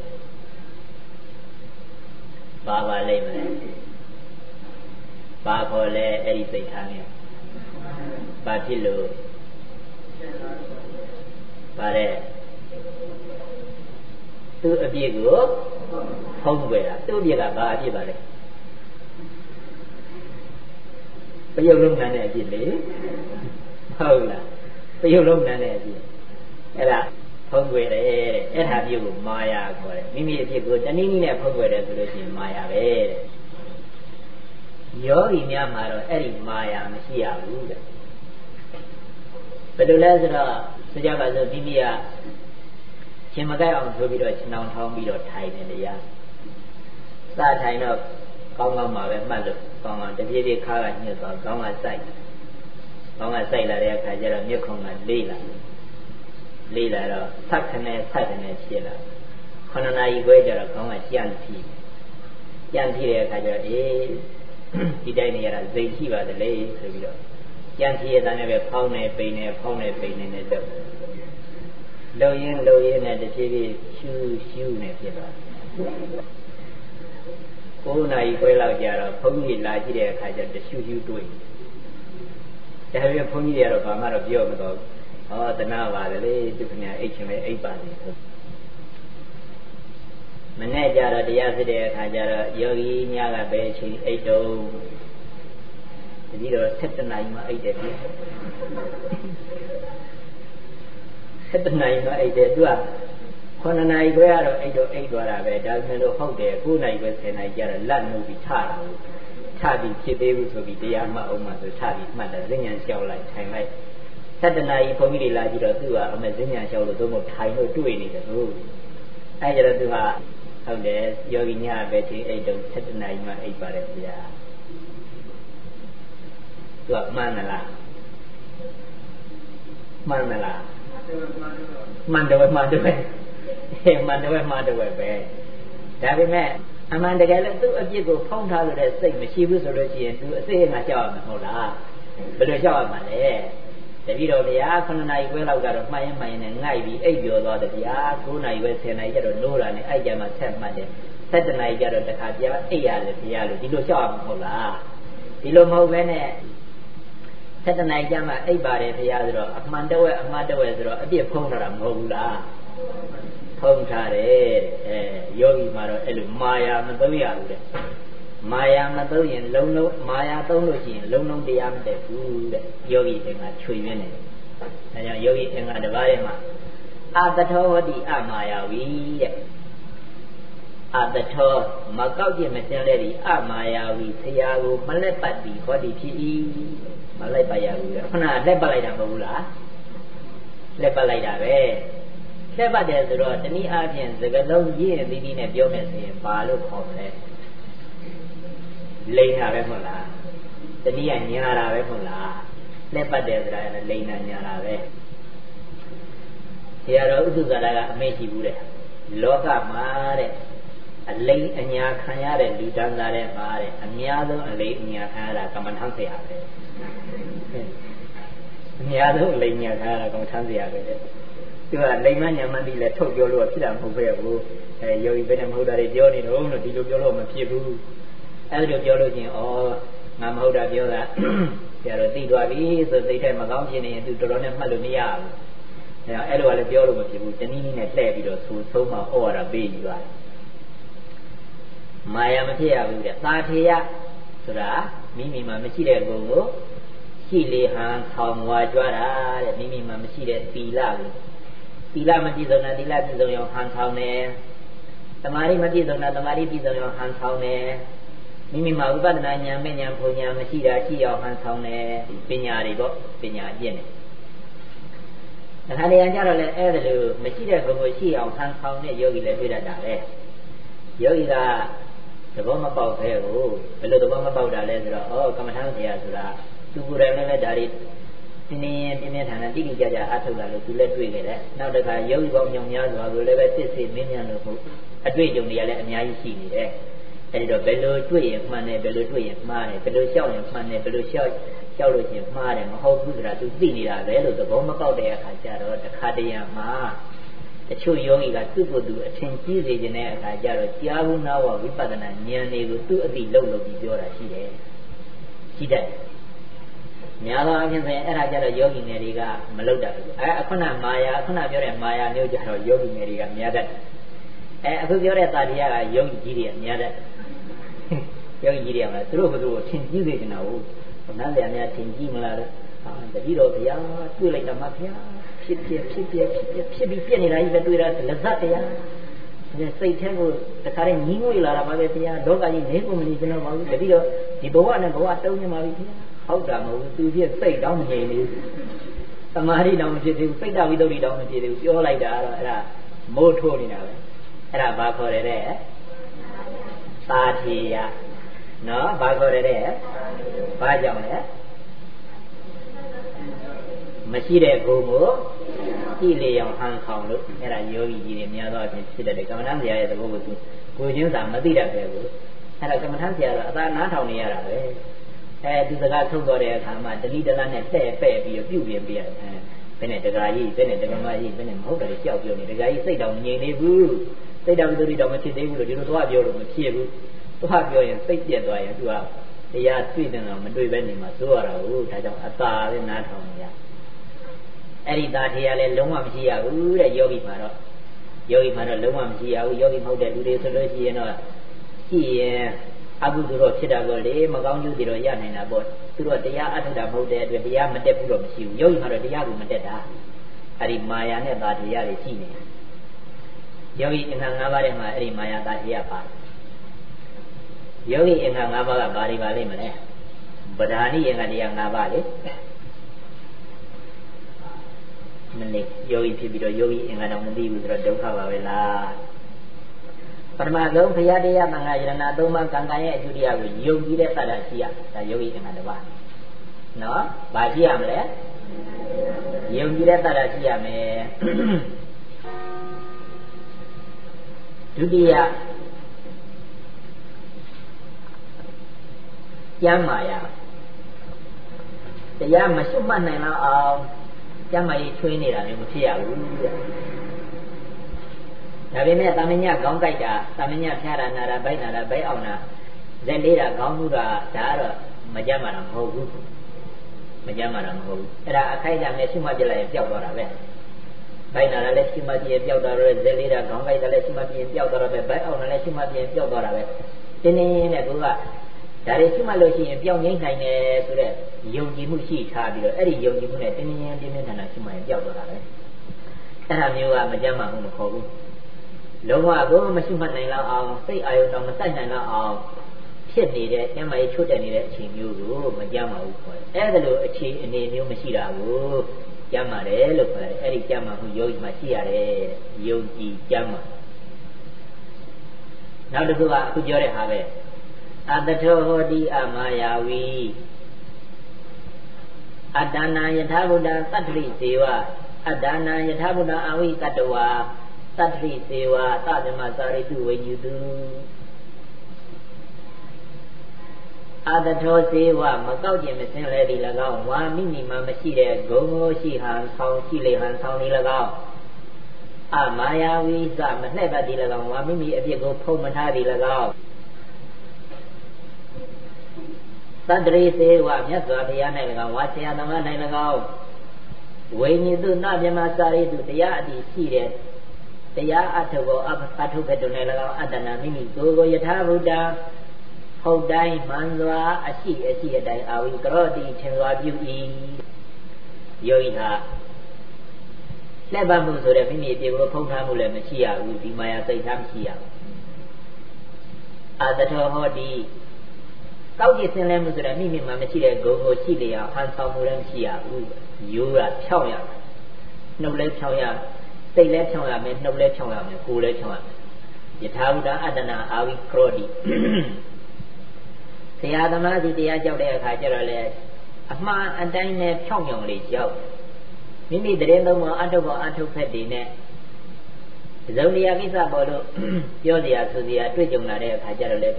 ပါပါလိမ့်မယ်ပါခေါ်လဲအဲ့ဒီစိတ်ထားနေပါဖြစ်လို့ပါတဲ့သူ့အပြစ်ကို ဖုံးွယ်တာသူ့အပြစ်ကဘာအပြစ်ပါလဲပယုတ်လုံးနန်းတဲ့အပြစ်လေဟုတ်လားပယုတ်လုံးနန်းတဲ့အပြစ်အဲ့ဒါဖုံးကွယ်တယ်တဲ့အဲ့ဒါမျိုးကိုမာယာခေါ်တယ်မိမိအဖြစ်ကိုတနည်းနည်းနဲ့ဖုံးကွယ်တယ်ဆိုလို့ရှိရင်မာယာပဲတဲ့ယောဂီများမှာတော့အဲ့ဒီမာယာမရှိရဘူးတဲ့ဘယ်လိုလဲဆိုတော့စကြပါစို့မိမိကခြ ရှင်မကြိုက်အောင်ဆိုပြီးတော့ရှင်အောင်ထောင်းပြီးတော့ထိုင်နေတရားစထိုင်တော့ကောင်းကောင်းပါပဲမှတ်လို့ကောင်းကောင်းတပြေးပြေးခါကညှို့သွားကောင်းကစိုက်ကောင်းကစိုက်လာတဲ့အခါကျတော့မြုပ်ခုံကလေးလာလေးလာတော့ဖတ်ခနဲ့ဖတ်ခနဲ့ဖြစ်လာခဏနာရီခွဲကျတော့ကောင်းကကြံ့ထီကြံ့ထီတဲ့အခါကျတော့အေးဒီတိုင်းနေရတာဇိမ်ရှိပါတယ်လေဆိုပြီးတော့ကြံ့ထီရတဲ့နဲ့ပဲဖောင်းနေပိန်နေဖောင်းနေပိန်နေနဲ့တော့ လုံရင်လုံရင်နဲ့တဖြည်းဖြည်းရှူးရှူးနေဖြစ်သွား9နာရီခွဲလောက်ကြာတော့ဘုန်းကြီးလာကြည့်တဲ့အခါကျတော့ရှူးရှူးတွေ့ဒါပေမဲ့ဘုန်းကြီးတွေကတော့ဘာမှတော့ပြောမတော့ဟောတနာပါတယ်လေသူခင်ဗျာအိတ်ချင်ပဲအိတ်ပါနေဆိုမနဲ့ကြတော့တရားစစ်တဲ့အခါကျတော့ယောဂီညကပဲအချိန်အိတ်တုံးတတိတော့7နာရီမှအိတ်တယ်ပြ 7နာရီမှအိတ်တယ်သူက9နာရီခွဲကတော့အိတ်တော့အိတ်သွားတာပဲဒါပေမဲ့လို့ဟုတ်တယ်9နာရီပဲ10နာရီကျတော့လက်နှုတ်ပြီးထတာကိုထပြီးဖြစ်သေးဘူးဆိုပြီးတရားမှအောင်မှဆိုထပြီးမှတ်တယ်ဉာဏ်လျှောက်လိုက်ထိုင်လိုက်7နာရီဘုန်းကြီးတွေလာကြည့်တော့သူကအမေဉာဏ်လျှောက်လို့သို့မဟုတ်ထိုင်လို့တွေ့နေတယ်လို့အဲကြတော့သူကဟုတ်တယ်ယောဂီညပဲဒီအိတ်တော့7နာရီမှအိတ်ပါတယ်ဗျာသူကမှန်လားမှန်လား မှန်တယ်မှန်တယ်မှန်တယ်မှန်တယ်ပဲဒါပေမဲ့အမှန်တကယ်လည်းသူ့အပြစ်ကိုဖောင်းထားလို့တဲ့စိတ်မရှိဘူးဆိုလို့ရှိရင်သူအစိတ်အငါကြောက်ရမှာမဟုတ်လားဘယ်လိုကြောက်ရမှာလဲတပည့်တော်ဗျာ9နာရီခွဲလောက်ကတော့မှန်ရင်မှန်ရင်နဲ့ငိုက်ပြီးအိပ်ပျော်သွားတယ်ဗျာ9နာရီခွဲ10နာရီကျတော့နိုးတာနဲ့အိုက်ကြမှာဆက်မှတ်တယ်7နာရီကျတော့တခါပြအိပ်ရတယ်ဗျာလို့ဒီလိုကြောက်ရမှာမဟုတ်လားဒီလိုမဟုတ်ဘဲနဲ့ 7နာရီကျမှအိပ်ပါတယ်ဗျာဆိုတော့အမှန်တဝက်အမှားတဝက်ဆိုတော့အပြစ်ဖုံးတာမဟုတ်ဘူးလားဖုံးထားတယ်အဲယောဂီမှာတော့အဲ့လိုမာယာမသုံးရဘူးတဲ့မာယာမသုံးရင်လုံးလုံးမာယာသုံးလို့ရှိရင်လုံးလုံးတရားမတက်ဘူးတဲ့ယောဂီအင်္ဂါချွေရင်းနေအဲကြောင့်ယောဂီအင်္ဂါတစ်ပါးထဲမှာအတထောဝတိအမာယာဝီတဲ့ အတထောမကောက်ပြမစင်းတဲ့ဒီအမာယာဝီဆရာကိုမလက်ပတ်ပြီးဟောဒီဖြစ်၏မလိုက်ပါရဘူးတဲ့ခဏလက်ပတ်လိုက်တာမဟုတ်ဘူးလားလက်ပတ်လိုက်တာပဲလက်ပတ်တယ်ဆိုတော့တနည်းအားဖြင့်စကလုံးရင်းပြီးပြီးနဲ့ပြောမယ်ဆိုရင်ဘာလို့ခေါ်မလဲလိန်တာပဲမဟုတ်လားတနည်းကညာတာပဲမဟုတ်လားလက်ပတ်တယ်ဆိုတာကလိန်တာညာတာပဲဆရာတော်ဥဒ္ဒဇာတာကအမေ့ရှိဘူးတဲ့လောကမှာတဲ့ အလိန်အညာခံရတဲ့လူတန်းသားတဲ့မှာတဲ့အများဆုံးအလိန်အညာခံရတာကမ္မထမ်းဆရာပဲအများဆုံးအလိန်ညာခံရတာကမ္မထမ်းဆရာပဲတဲ့သူကလိမ်မညာမတိလည်းထုတ်ပြောလို့ဖြစ်တာမဟုတ်ပဲဘူးအဲယောဂီဘယ်နဲ့မဟုတ်တာတွေပြောနေတော့လို့ဒီလိုပြောလို့မဖြစ်ဘူးအဲ့လိုပြောလို့ချင်းဩငါမဟုတ်တာပြောတာဆရာတော်သိသွားပြီဆိုစိတ်ထဲမကောင်းဖြစ်နေရင်သူတော်တော်နဲ့မှတ်လို့မရဘူးအဲအဲ့လိုကလည်းပြောလို့မဖြစ်ဘူးတနည်းနည်းနဲ့လှည့်ပြီးတော့သူသုံးမှဩဝါဒပေးယူရတယ် မာယာမဖြစ်ရဘူးတဲ့သာထေယဆိုတာမိမိမှာမရှိတဲ့ကိုယ်ကိုရှိလေဟန်ထောင်ဝါကြွားတာတဲ့မိမိမှာမရှိတဲ့သီလကိုသီလမပြည့်စုံတဲ့သီလပြည့်စုံအောင်ဟန်ဆောင်တယ်တမာရီမပြည့်စုံတဲ့တမာရီပြည့်စုံအောင်ဟန်ဆောင်တယ်မိမိမှာဥပဒနာဉာဏ်မဲ့ဉာဏ်ဘုံဉာဏ်မရှိတာရှိအောင်ဟန်ဆောင်တယ်ပညာတွေပေါ့ပညာအပြည့်နဲ့တခါတည်းကျတော့လည်းအဲ့ဒါလိုမရှိတဲ့ဘုံကိုရှိအောင်ဟန်ဆောင်တဲ့ယောဂီလည်းတွေ့တတ်တာလေယောဂီက သဘောမပေါက်သေးဘူးဘယ်လိုသဘောမပေါက်တာလဲဆိုတော့ဩကမ္မထမ်းဆရာဆိုတာသူကိုယ်တိုင်လည်းဒါတွေနင်းနင်းပြင်းပြင်းထန်ထန်တိတိကျကျအထုတ်လာလို့သူလည်းတွေ့ခဲ့တယ်နောက်တစ်ခါရုပ်ပေါင်းညောင်များစွာကိုလည်းပဲစစ်စစ်မင်းမြန်လို့ဟုတ်အတွေ့အကြုံတွေကလည်းအများကြီးရှိနေတယ်အဲဒီတော့ဘယ်လိုတွေ့ရင်မှန်တယ်ဘယ်လိုတွေ့ရင်မှားတယ်ဘယ်လိုလျှောက်ရင်မှန်တယ်ဘယ်လိုလျှောက်လျှောက်လို့ချင်းမှားတယ်မဟုတ်ဘူးဆိုတာသူသိနေတာပဲလို့သဘောမပေါက်တဲ့အခါကျတော့တခါတရံမှာ တချို့ယောဂီကသူ့ကိုယ်သူအထင်ကြီးစေခြင်းတဲ့အခါကျတော့ကြားဘူးနာဝဝိပဿနာဉာဏ်တွေကိုသူ့အတိလုံးလို့ပြီးပြောတာရှိတယ်ရှိတယ်များသောအားဖြင့်ဆိုရင်အဲ့ဒါကြတော့ယောဂီငယ်တွေကမလုပ်တတ်ဘူးအဲအခုနမာယာအခုနပြောတဲ့မာယာမျိုးကြတော့ယောဂီငယ်တွေကများတတ်အဲအခုပြောတဲ့တာတရားကယောဂီကြီးတွေကများတတ်ယောဂီကြီးတွေကမှသူတို့ဘယ်သူကိုထင်ကြီးစေချင်တာဟုတ်နားလည်အများထင်ကြီးမလားလဲဟာတတိတော်ဘုရားတွေ့လိုက်တာမှဘုရား ဖြစ်ဖြစ်ဖြစ်ဖြစ်ဖြစ်ဖြစ်ပြီးပြည့်နေတာကြီးပဲတွေ့တာလက်ဇတ်တရားဒီစိတ်ထဲကိုတခါတည်းညီးငွေလာတာပါပဲဘုရားလောကကြီးနေကုန်မနေကျွန်တော်ပါဘူးတတိတော်ဒီဘဝနဲ့ဘဝတုံးနေပါပြီဘုရားဟုတ်တာမဟုတ်ဘူးသူပြည့်စိတ်တောင်းမငြိမ်သေးဘူးသမာဓိတောင်မဖြစ်သေးဘူးစိတ်တဝိတ္တုတောင်မဖြစ်သေးဘူးပြောလိုက်တာကတော့အဲ့ဒါမိုးထိုးနေတာပဲအဲ့ဒါဘာခေါ်ရတဲ့သာထေယနော်ဘာခေါ်ရတဲ့ဘာကြောင့်လဲ မရှိတဲ့ကိုယ်ကိုကြည့်လေအောင်ဟန်ခေါင်လို့အဲ့ဒါယောဂီကြီးတွေများသောအားဖြင့်ဖြစ်တဲ့ကမ္မဋ္ဌာန်းဆရာရဲ့သဘောကိုသူကိုချင်းစာမသိတတ်ပဲဘူးအဲ့ဒါကမ္မဋ္ဌာန်းဆရာတော့အသာနားထောင်နေရတာပဲအဲသူစကားထုတ်တော်တဲ့အခါမှာတတိတလနဲ့တဲ့ပဲ့ပြီးပြုပြင်ပြရတယ်ဘယ်နဲ့တကာကြီးဘယ်နဲ့တကမကြီးဘယ်နဲ့မဟုတ်တယ်ကြောက်ပြောနေတကာကြီးစိတ်တောင်ငြိမ်နေဘူးစိတ်တောင်သူတွေတောင်မဖြစ်သေးဘူးလို့ဒီလိုသွားပြောလို့မဖြစ်ဘူးသွားပြောရင်စိတ်ပြက်သွားရင်သူကတရားတွေ့တယ်တော့မတွေ့ပဲနေမှာသိုးရတာဟုတ်ဒါကြောင့်အသာပဲနားထောင်နေရ အဲ့ဒီသားထေရလည်းလုံးဝမရှိရဘူးတဲ့ယောဂီမှာတော့ယောဂီမှာတော့လုံးဝမရှိရဘူးယောဂီမဟုတ်တဲ့လူတွေဆိုလို့ရှိရင်တော့ကြည့်ရင်အကုသိုလ်တော့ဖြစ်တာပေါ့လေမကောင်းကျိုးတွေတော့ရနိုင်တာပေါ့သူတို့တရားအထုတာမဟုတ်တဲ့အတွက်တရားမတက်ဘူးတော့မရှိဘူးယောဂီမှာတော့တရားကိုမတက်တာအဲ့ဒီမာယာနဲ့သာတရားတွေရှိနေယောဂီအင်္ဂါ၅ပါးထဲမှာအဲ့ဒီမာယာသာတရားပါတယ်ယောဂီအင်္ဂါ၅ပါးကဘာတွေပါလိမ့်မလဲပဓာနိအင်္ဂါတရား၅ပါးလေ မနေ့ယောဂီဖြစ်ပြီးတော့ယောဂီအင်္ဂါတော့မသိဘူးဆိုတော့ဒုက္ခပါပဲလားပထမဆုံးဘုရားတရားသံဃာယရဏသုံးပါးကံကံရဲ့အကျိုးတရားကိုယုံကြည်တဲ့သတ္တရှိရဒါယောဂီအင်္ဂါတစ်ပါးနော်ဘာရှိရမလဲယုံကြည်တဲ့သတ္တရှိရမယ်ဒုတိယကျမ်းမာရတရားမရှုမှတ်နိုင်တော့အောင် ကျမ်းမာရေးချွေးနေတာမျိုးမဖြစ်ရဘူးတဲ့ဒါပေမဲ့တာမညခေါင်းကြိုက်တာတာမညဖျားတာနာတာဘိုက်နာတာဘိုက်အောင်တာဇက်လေးတာခေါင်းမှုတာဒါကတော့မကြမ်းမာတာမဟုတ်ဘူးမကြမ်းမာတာမဟုတ်ဘူးအဲ့ဒါအခိုက်အတန့်နဲ့ရှုမှတ်ပြလိုက်ရင်ပျောက်သွားတာပဲဘိုက်နာတာလည်းရှုမှတ်ပြရင်ပျောက်သွားတော့ဇက်လေးတာခေါင်းကြိုက်တာလည်းရှုမှတ်ပြရင်ပျောက်သွားတာပဲဘိုက်အောင်တာလည်းရှုမှတ်ပြရင်ပျောက်သွားတာပဲတင်းတင်းနဲ့သူက ဒါတွေရှုမှတ်လို့ရှိရင်ပျောက်ငိမ့်နိုင်တယ်ဆိုတော့ယုံကြည်မှုရှိထားပြီးတော့အဲ့ဒီယုံကြည်မှုနဲ့တင်းတင်းတင်းတင်းထန်ထန်ရှုမှတ်ရင်ပျောက်သွားတာပဲအဲ့ဒါမျိုးကမကြမ်းမာမှုမခေါ်ဘူးလုံးဝကိုမရှိမှတ်နိုင်လောက်အောင်စိတ်အာရုံတော့မစိုက်နိုင်လောက်အောင်ဖြစ်နေတဲ့ကျမ်းမာရေးချွတ်တက်နေတဲ့အချိန်မျိုးကိုမကြမ်းပါဘူးခေါ်တယ်။အဲ့ဒါလိုအခြေအနေမျိုးမရှိတာကိုကြမ်းပါတယ်လို့ခေါ်တယ်။အဲ့ဒီကြမ်းမာမှုယောဂီမှာရှိရတယ်။ယုံကြည်ကြမ်းမာနောက်တစ်ခုကအခုပြောတဲ့ဟာပဲ အတထောဟောတိအမာယာဝီအတ္တနာယထာဘုဒ္ဓသတ္တိဇေဝအတ္တနာယထာဘုဒ္ဓအဝိတတဝါသတ္တိစေဝသဗ္ဗမစာရိတုဝိညုတုအာတထောစေဝမကောက်ကျင်မစင်းလဲဒီ၎င်းဝါမိမိမှမရှိတဲ့ဂုံကိုရှိဟန်ဆောင်းရှိလေဟန်ဆောင်းဒီ၎င်းအမာယာဝိသမနှဲ့ပတ်ဒီ၎င်းဝါမိမိအပြစ်ကိုဖုံးမထားဒီ၎င်း သတ္တိစေဝမြတ်စွာဘုရား၌၎င်းဝါဆရာသမား၌၎င်းဝိညာဉ်သူနဗြဟ္မစာရိတုတရားအတ္တိရှိတဲ့တရားအထုကိုအထုကတုန်နဲ့၎င်းအတ္တနာမိမိကိုယ်ကိုယထာဘုဒ္ဓဟုတ်တိုင်းမှန်စွာအရှိအရှိအတိုင်းအာဝိကရောတိထင်စွာပြု၏ယောဂီဟာလက်ပတ်မှုဆိုတဲ့မိမိအပြေကိုဖုံးထားမှုလည်းမရှိရဘူးဒီမာယာစိတ်ထားမရှိရဘူးအာတထောဟောတိ ကောက်ကြည့်စင်လဲမှုဆိုတဲ့မိမိမှာမရှိတဲ့ဂုဏ်ကိုရှိလျောက်ဟန်ဆောင်မှုလည်းမရှိရဘူးရိုးတာဖြောင်းရနှုတ်လည်းဖြောင်းရစိတ်လည်းဖြောင်းရမယ်နှုတ်လည်းဖြောင်းရမယ်ကိုယ်လည်းဖြောင်းရမယ်ယထာဝုဒ္ဓအတ္တနာအာဝိခရောတိဆရာသမားစီတရားကြောက်တဲ့အခါကျတော့လေအမှားအတိုင်းနဲ့ဖြောင်းဖြောင်းလေးကြောက်မိမိတရင်သုံးပေါ်အထုပ်ပေါ်အထုပ်ဖက်တွေနဲ့ဇုံတရားကိစ္စပေါ်လို့ပြောစရာဆိုစရာတွေ့ကြုံလာတဲ့အခါကျတော့လေ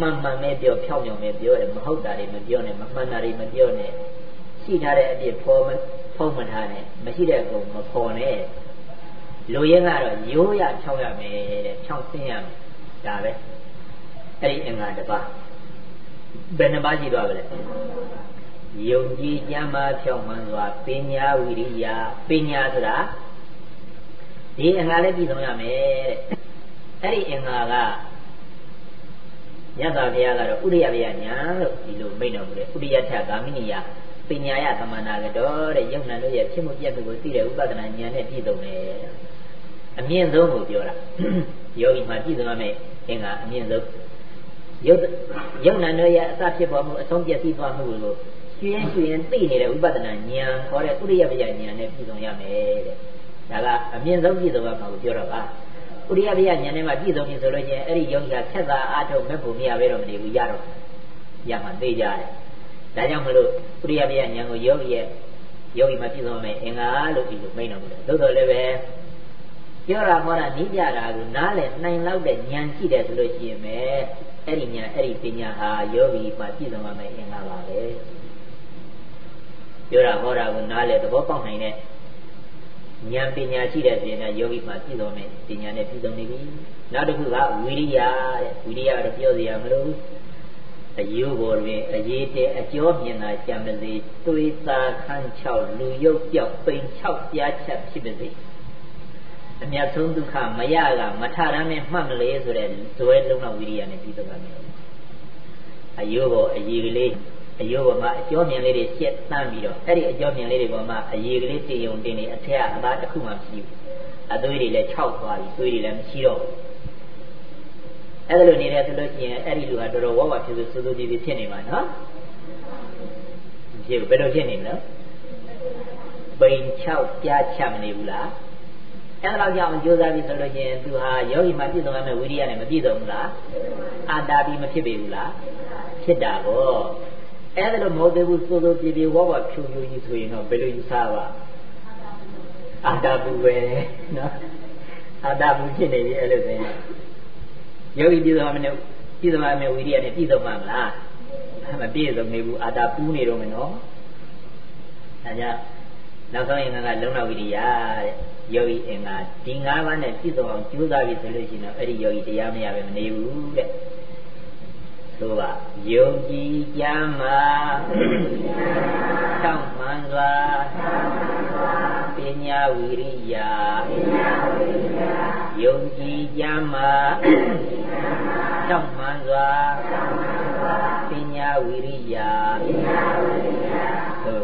မှန်မှန်ပဲပြောဖြောင်းဖြောင်းပဲပြောတယ်မဟုတ်တာတွေမပြောနဲ့မမှန်တာတွေမပြောနဲ့ရှိထားတဲ့အပြစ်ဖော်ဖုံးမထားနဲ့မရှိတဲ့အကုန်မဖော်နဲ့လူရင်းကတော့ရိုးရဖြောင်းရမယ်တဲ့ဖြောင်းဆင်းရမယ်ဒါပဲအဲ့ဒီအင်္ဂါတစ်ပါးဘယ်နှပါးရှိသွားပါလဲယုံကြည်ကြမ်းမာဖြောင်းမှန်စွာပညာဝိရိယပညာဆိုတာဒီအင်္ဂါလည်းပြည့်စုံရမယ်တဲ့အဲ့ဒီအင်္ဂါက မြတ်စွာဘုရားကတော့ဥရိယဗျာညာလို့ဒီလိုမိန့်တော်မူတယ်ဥရိယထဂ ामिनी ယပညာယသမန္နာကတော်တဲ့ယုံနာတို့ရဲ့ဖြစ်မှုပြက်မှုကိုသိတဲ့ဥပဒနာဉာဏ်နဲ့ပြည့်စုံတယ်အမြင့်ဆုံးကိုပြောတာယောဂီမှာပြည့်စုံရမယ်အင်္ဂါအမြင့်ဆုံးယုတ်ယုံနာတို့ရဲ့အစဖြစ်ပေါ်မှုအဆုံးပြည့်စည်သွားမှုကိုရွှင်ရွှင်သိနေတဲ့ဥပဒနာဉာဏ်ခေါ်တဲ့ဥရိယပယဉာဏ်နဲ့ပြည့်စုံရမယ်တဲ့ဒါကအမြင့်ဆုံးပြည့်စုံရမှာကိုပြောတော့ပါ ဥရိယပြဉာဏ်နဲ့မှပြည့်စုံပြီဆိုလို့ချင်းအဲ့ဒီယောဂီကဆက်သာအားထုတ်မဲ့ဖို့မရဘဲတော့မနေဘူးရတော့ရမှသိကြတယ်ဒါကြောင့်မလို့ဥရိယပြဉာဏ်ကိုယောဂီရဲ့ယောဂီမှာပြည့်စုံမယ်အင်္ဂါလို့ဒီလိုမိန့်တော်မူတယ်သို့တော်လည်းပဲပြောတာဟောတာနိကြတာကိုနားလည်နိုင်လောက်တဲ့ဉာဏ်ရှိတယ်ဆိုလို့ရှိရင်ပဲအဲ့ဒီဉာဏ်အဲ့ဒီပညာဟာယောဂီမှာပြည့်စုံရမယ်အင်္ဂါပါပဲပြောတာဟောတာကိုနားလည်သဘောပေါက်နိုင်တဲ့ ဉာဏ်ပညာရှိတဲ့ဆိုရင်လည်းယောဂီမှာပြည့်စုံမယ်ပညာနဲ့ပြည့်စုံနေပြီနောက်တစ်ခုကဝိရိယတဲ့ဝိရိယတော့ပြောစရာမလိုအယုဘောတွင်အရေးတဲ့အကျော်မြင်တာကြံပါစေတွေးသာခန်းချောက်လူရုပ်ပြောက်ပိန်ချောက်ပြားချက်ဖြစ်ပါစေအမြတ်ဆုံးဒုက္ခမရကမထရမ်းနဲ့မှတ်မလေဆိုတဲ့ဇွဲလုံးလောက်ဝိရိယနဲ့ပြီးတော့မယ်အယုဘောအရေးကလေး အယုဘောမှာအကျော်မြင်လေးတွေရှက်တန်းပြီးတော့အဲ့ဒီအကျော်မြင်လေးတွေပေါ်မှာအရေးကလေးတင်ယုံတင်နေအထက်အသားတစ်ခုမှမရှိဘူးအသွေးတွေလည်းခြောက်သွားပြီသွေးတွေလည်းမရှိတော့ဘူးအဲ့ဒါလိုနေတယ်ဆိုလို့ရှိရင်အဲ့ဒီလူဟာတော်တော်ဝဝဖြစ်ဆိုစိုးစိုးကြီးကြီးဖြစ်နေမှာနော်ဖြစ်ဘယ်လိုဖြစ်နေလဲပိန်6ပြားချမနေဘူးလားအဲ့ဒါတော့ကြောင့်ကြိုးစားပြီးဆိုလို့ချင်းသူဟာယောဂီမှာပြည့်စုံရမယ့်ဝိရိယနဲ့မပြည့်စုံဘူးလားအာတာပြီးမဖြစ်ပေဘူးလားဖြစ်တာပေါ့ အဲ့ဒါလို့မဟုတ်သေးဘူးစိုးစိုးပြေပြေဝဝဖြူဖြူကြီးဆိုရင်တော့ဘယ်လိုယူဆပါအာတာဘူးပဲနော်အာတာဘူးဖြစ်နေပြီအဲ့လိုဆိုရင်ယောဂီပြည့်စုံရမယ့်ပြည့်စုံရမယ့်ဝိရိယနဲ့ပြည့်စုံမှာမလားမပြည့်စုံနေဘူးအာတာပူးနေတော့မယ်နော်ဒါကြောင့်နောက်ဆုံးရင်ကလုံလဝိရိယတဲ့ယောဂီအင်္ဂါဒီ၅ပါးနဲ့ပြည့်စုံအောင်ကြိုးစားပြီဆိုလို့ရှိရင်တော့အဲ့ဒီယောဂီတရားမရပဲမနေဘူးတဲ့ ဆိုပါယုံကြည်ကြမှာ၆မှန်စွာပညာဝိရိယယုံကြည်ကြမှာ၆မှန်စွာပညာဝိရိယဟု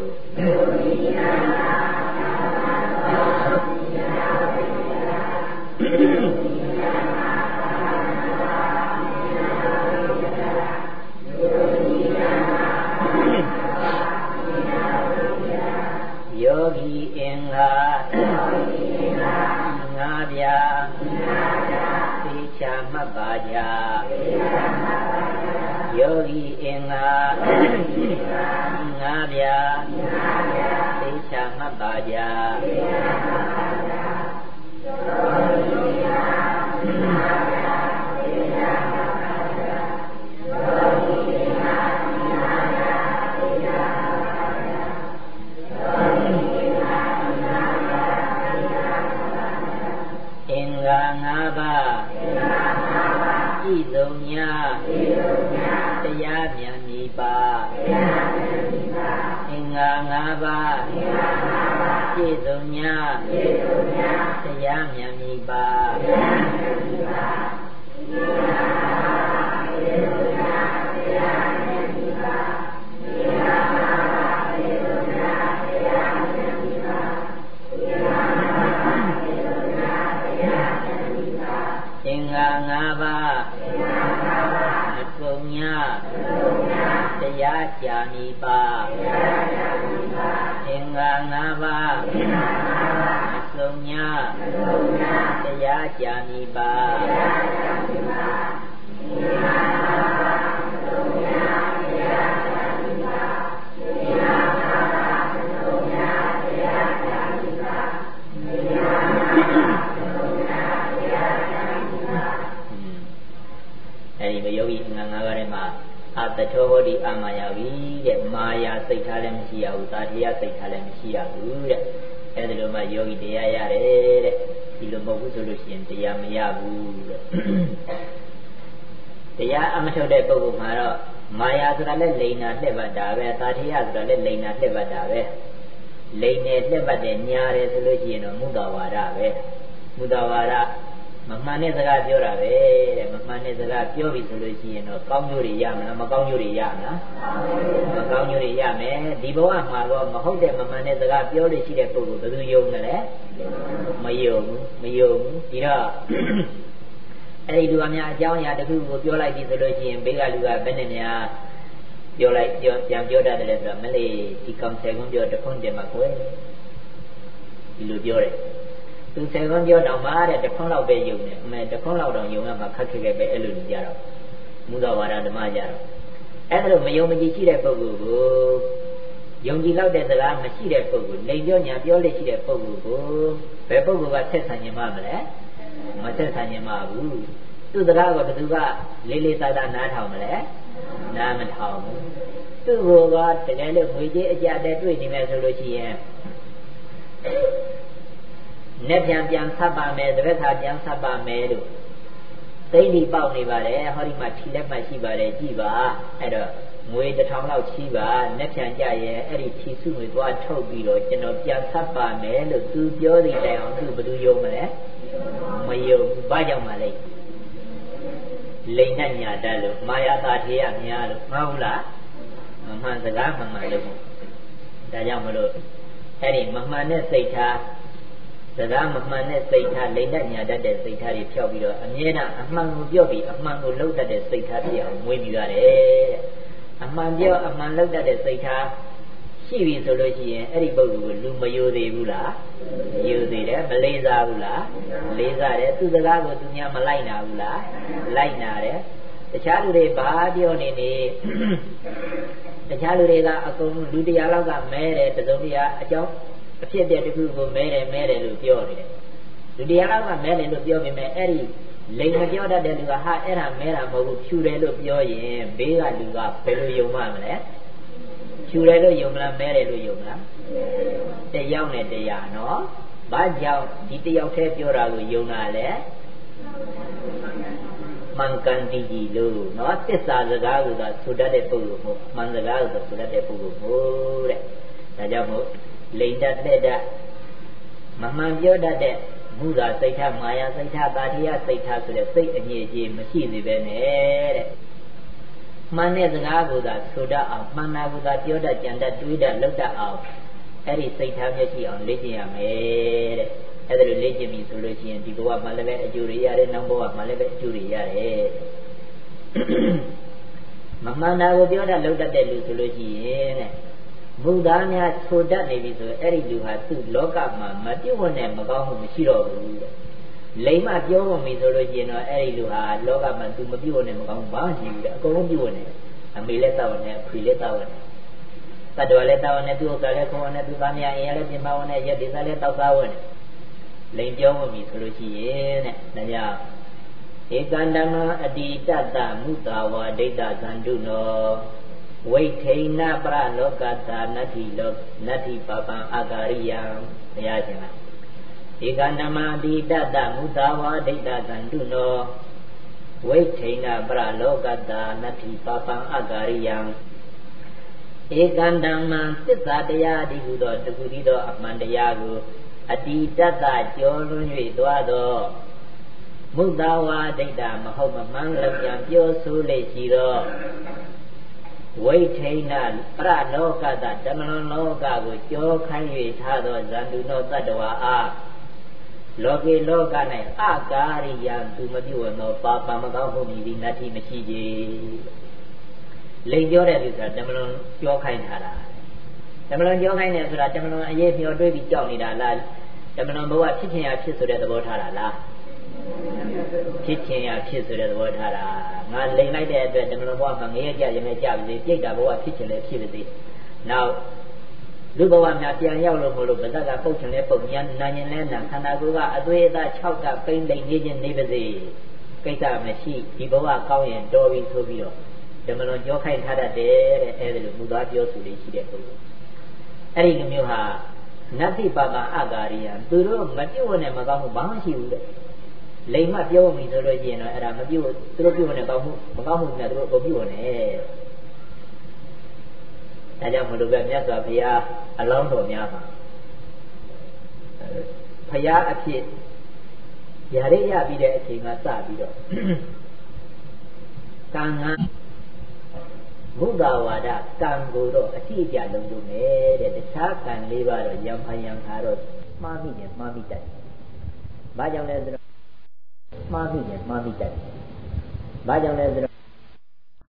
ကြယောဂီ ညာတရားမြန်မီပါ၅ပါးမကုံညာတရားကြာမိပါအင်္ဂါ၅ပါးမကုံညာတရား ကြာမိပါအတထောဟောဒီအမာယာဝီတဲ့မာယာစိတ်ထားလည်းမရှိရဘူးသာတရားစိတ်ထားလည်းမရှိရဘူးတဲ့အဲဒီလိုမှယောဂီတရားရတယ်တဲ့ ဒီလိုမဟုတ်ဘူးဆိုလို့ရှိရင်တရားမရဘူးတဲ့တရားအမထုတ်တဲ့ပုဂ္ဂိုလ်မှာတော့မာယာဆိုတာလည်းလိန်နာလှည့်ပတ်တာပဲသာတရားဆိုတာလည်းလိန်နာလှည့်ပတ်တာပဲလိန်နဲ့လှည့်ပတ်တဲ့ညာတယ်ဆိုလို့ရှိရင်တော့မုဒ္ဒဝါဒပဲမုဒ္ဒဝါဒ မမှန်တဲ့စကားပြောတာပဲတဲ့မမှန်တဲ့စကားပြောပြီဆိုလို့ရှိရင်တော့ကောင်းကျိုးတွေရမလားမကောင်းကျိုးတွေရမလားမကောင်းကျိုးတွေရမယ်ဒီဘဝမှာတော့မဟုတ်တဲ့မမှန်တဲ့စကားပြောလို့ရှိတဲ့ပုဂ္ဂိုလ်ဘယ်သူယုံမလဲမယုံဘူးမယုံဘူးဒီတော့အဲ့ဒီလူအများအကြောင်းအရာတစ်ခုကိုပြောလိုက်ပြီဆိုလို့ရှိရင်ဘေးကလူကဘယ်နဲ့များပြောလိုက်ပြောပြန်ပြောတတ်တယ်ဆိုတော့မလေးဒီကောင်ဆယ်ခွန်းပြောတခွန်းတည်းမှာကိုယ်ဒီလိုပြောတယ် သူဆယ်ခွန်းပြောတော့မှတဲ့တခွန်းလောက်ပဲယုံတယ်အမေတခွန်းလောက်တော့ယုံရမှာခက်ခဲခဲပဲအဲ့လိုလူကြတော့မူတော်ဝါဒဓမ္မကြတော့အဲ့ဒါလိုမယုံမကြည်ရှိတဲ့ပုဂ္ဂိုလ်ကိုယုံကြည်လောက်တဲ့စကားမရှိတဲ့ပုဂ္ဂိုလ်လိန်ပြောညာပြောလို့ရှိတဲ့ပုဂ္ဂိုလ်ကိုဘယ်ပုဂ္ဂိုလ်ကဆက်ဆံခြင်းမမလဲမဆက်ဆံခြင်းမဘူးသူ့စကားကိုဘယ်သူကလေးလေးစားစားနားထောင်မလဲနားမထောင်ဘူးသူ့ကိုကတကယ်လို့ငွေကြေးအကြတဲ့တွေ့နေမယ်ဆိုလို့ရှိရင် နဲ့ပြန်ပြန်ဆက်ပါမယ်တပည့်သာပြန်ဆက်ပါမယ်လို့သိတိပေါက်နေပါတယ်ဟောဒီမှာထီလက်မှရှိပါတယ်ကြည်ပါအဲ့တော့ငွေတစ်ထောင်လောက်ချီးပါနဲ့ပြန်ကြရဲ့အဲ့ဒီချီစုငွေသွားထုတ်ပြီးတော့ကျွန်တော်ပြန်ဆက်ပါမယ်လို့သူပြောတဲ့တိုင်အောင်သူဘယ်သူယုံမလဲမယုံဘာကြောင့်မလဲလိန်နဲ့ညာတတ်လို့မာယာတာထေရများလို့မဟုတ်လားမမှန်စကားမှန်မှန်လို့ဒါကြောင့်မလို့အဲ့ဒီမမှန်တဲ့စိတ်ထား စကားမမှန်တဲ့စိတ်ထားလိမ့်တတ်ညာတတ်တဲ့စိတ်ထားတွေဖြောက်ပြီးတော့အမြဲတမ်းအမှန်ကိုပြောပြီးအမှန်ကိုလုပ်တတ်တဲ့စိတ်ထားဖြစ်အောင်မွေးမြူရတယ်အမှန်ပြောအမှန်လုပ်တတ်တဲ့စိတ်ထားရှိပြီဆိုလို့ရှိရင်အဲ့ဒီပုဂ္ဂိုလ်ကိုလူမယိုသေးဘူးလားယိုသေးတယ်မလေးစားဘူးလားလေးစားတယ်သူစကားကိုသူများမလိုက်နာဘူးလားလိုက်နာတယ်တခြားလူတွေဘာပြောနေနေတခြားလူတွေကအကုန်လူတရားလောက်ကမဲတယ်တစုံတရာအကြောင်း အဖြစ်တဲ့တခုကိုမဲတယ်မဲတယ်လို့ပြောနေတယ်လူတရားလောက်ကမဲတယ်လို့ပြောပေမဲ့အဲ့ဒီလိန်မပြောတတ်တဲ့လူကဟာအဲ့ဒါမဲတာမဟုတ်ဘူးဖြူတယ်လို့ပြောရင်ဘေးကလူကဘယ်လိုယုံမှမလဲဖြူတယ်လို့ယုံမလားမဲတယ်လို့ယုံမလားတယောက်နဲ့တရားနော်ဘာကြောင့်ဒီတယောက်တည်းပြောတာကိုယုံတာလဲမှန်ကန်တည်ကြည်လို့နော်သစ္စာစကားကိုသာဆိုတတ်တဲ့ပုဂ္ဂိုလ်မဟုတ်မှန်စကားကိုသာဆိုတတ်တဲ့ပုဂ္ဂိုလ်မဟုတ်တဲ့ဒါကြောင့်မို့ လိန်တတ်တဲ့တတ်မမှန်ပြောတတ်တဲ့မူတာစိတ်ထားမာယာစိတ်ထားတာတိယစိတ်ထားဆိုတဲ့စိတ်အငြိအကျေးမရှိသေးပဲနဲ့တဲ့မှန်တဲ့စကားကိုသာဆိုတတ်အောင်မှန်တာကိုသာပြောတတ်ကြံတတ်တွေးတတ်လုပ်တတ်အောင်အဲ့ဒီစိတ်ထားမျက်ရှိအောင်လေ့ကျင့်ရမယ်တဲ့အဲ့ဒါလိုလေ့ကျင့်ပြီဆိုလို့ရှိရင်ဒီဘဝမှာလည်းပဲအကျိုးတွေရတယ်နောက်ဘဝမှာလည်းပဲအကျိုးတွေရတယ်မမှန်တာကိုပြောတတ်လုပ်တတ်တဲ့လူဆိုလို့ရှိရင်တဲ့ ဘုရားများဆိုတတ်နေပြီဆိုရင်အဲ့ဒီလူဟာသူ့လောကမှာမပြုတ်ဝင်တဲ့မကောင်းမှုမရှိတော့ဘူးတဲ့လိမ္မာပြောဝင်ပြီဆိုလို့ရှိရင်တော့အဲ့ဒီလူဟာလောကမှာသူမပြုတ်ဝင်တဲ့မကောင်းဘာမှမရှိဘူးတဲ့အကုန်လုံးပြုတ်ဝင်တယ်အမေလည်းတောက်ဝင်တယ်အဖေလည်းတောက်ဝင်တယ်တတ္တဝါလည်းတောက်ဝင်တယ်သူ့ဥစ္စာလည်းခေါ်ဝင်တယ်သူသားများအင်ရလည်းပြင်ပဝင်တယ်ရက်ဒီစားလည်းတောက်စားဝင်တယ်လိမ်ပြောဝင်ပြီဆိုလို့ရှိရင်တဲ့ဒါကြောင့်ဧကန္တမအတိတတမုတာဝဒိဋ္ဌသန္တုနော ဝိထိဏပရလောကသာနတ္တိလောနတ္တိပပံအာဂရိယံဘုရားရှင်ကဧကန္တမအတိတတမုတာဝဒိဋ္ဌသန္တုနောဝိထိဏပရလောကသာနတ္တိပပံအာဂရိယံဧကန္တမသစ္စာတရားဒီဟုသောတခုတည်းသောအမှန်တရားကိုအတိတတကျော်လွန်၍သွားသောမုဒ္ဒဝါဒိဋ္ဌမဟုတ်မမှန်လည်းပြန်ပြောဆိုလေရှိသော ဝိထိဏပရလောကတဓမ္မလောကကိုကြောခိုင်း၍ထားသောဇန္တုနောတတ္တဝါအားလောကေလောက၌အကာရိယံသူမပြုဝသောပါပမကောင်းမှုမည်သည်နတ္ထိမရှိကြလိန်ပြောတဲ့လူဆိုတာဓမ္မလွန်ကြောခိုင်းထားတာဓမ္မလွန်ကြောခိုင်းတယ်ဆိုတာဓမ္မလွန်အရေးမျောတွေးပြီးကြောက်နေတာလားဓမ္မလွန်ဘဝဖြစ်ခြင်းရဖြစ်ဆိုတဲ့သဘောထားတာလား ဖြစ်ခြင်းရဖြစ်ဆိုတဲ့သဘောထားတာငါလိန်လိုက်တဲ့အတွက်ဓမ္မလွန်ဘဝမှာငရဲကြရမယ်ကြပါစေပြိတ္တာဘဝဖြစ်ခြင်းလည်းဖြစ်ပါစေနောက်လူဘဝများပြန်ရောက်လို့မလို့ဗဇက်ကပုတ်ချင်လဲပုတ်ညာနာရင်လဲနာခန္ဓာကိုယ်ကအသွေးအသား6ကပိမ့်လိမ့်နေခြင်းနေပါစေကိစ္စမရှိဒီဘဝကောင်းရင်တော်ပြီဆိုပြီးတော့ဓမ္မလွန်ကြောခိုင်းထားတတ်တယ်တဲ့အဲဒီလိုမူသားပြောဆိုလေးရှိတဲ့ပုဂ္ဂိုလ်အဲ့ဒီလိုမျိုးဟာနတ္တိပါပအဂါရိယသူတို့မပြုတ်ဝင်နဲ့မကောင်းဘူးဘာမှရှိဘူးတဲ့ လိမ်မပြောမိဆိုလို့ရှိရင်တော့အဲ့ဒါမပြုတ်သူတို့ပြုတ်ဝင်နဲ့ကောင်းမှုမကောင်းမှုများသူတို့အကုန်ပြုတ်ဝင်တယ်ဒါကြောင့်မလို့ပဲမြတ်စွာဘုရားအလောင်းတော်များမှာဘုရားအဖြစ်ရရရပြီးတဲ့အချိန်ကစပြီးတော့ကံငါဘုဒ္ဓဝါဒကံကိုတော့အတိအကျလုံးလို့မယ်တဲ့တခြားကံလေးပါတော့ယံဖယံခါတော့မှားမိတယ်မှားမိတတ်။ဘာကြောင့်လဲဆိုတော့ မှားမိတယ်မှားမိတတ်။ဘာကြောင့်လဲဆိုတော့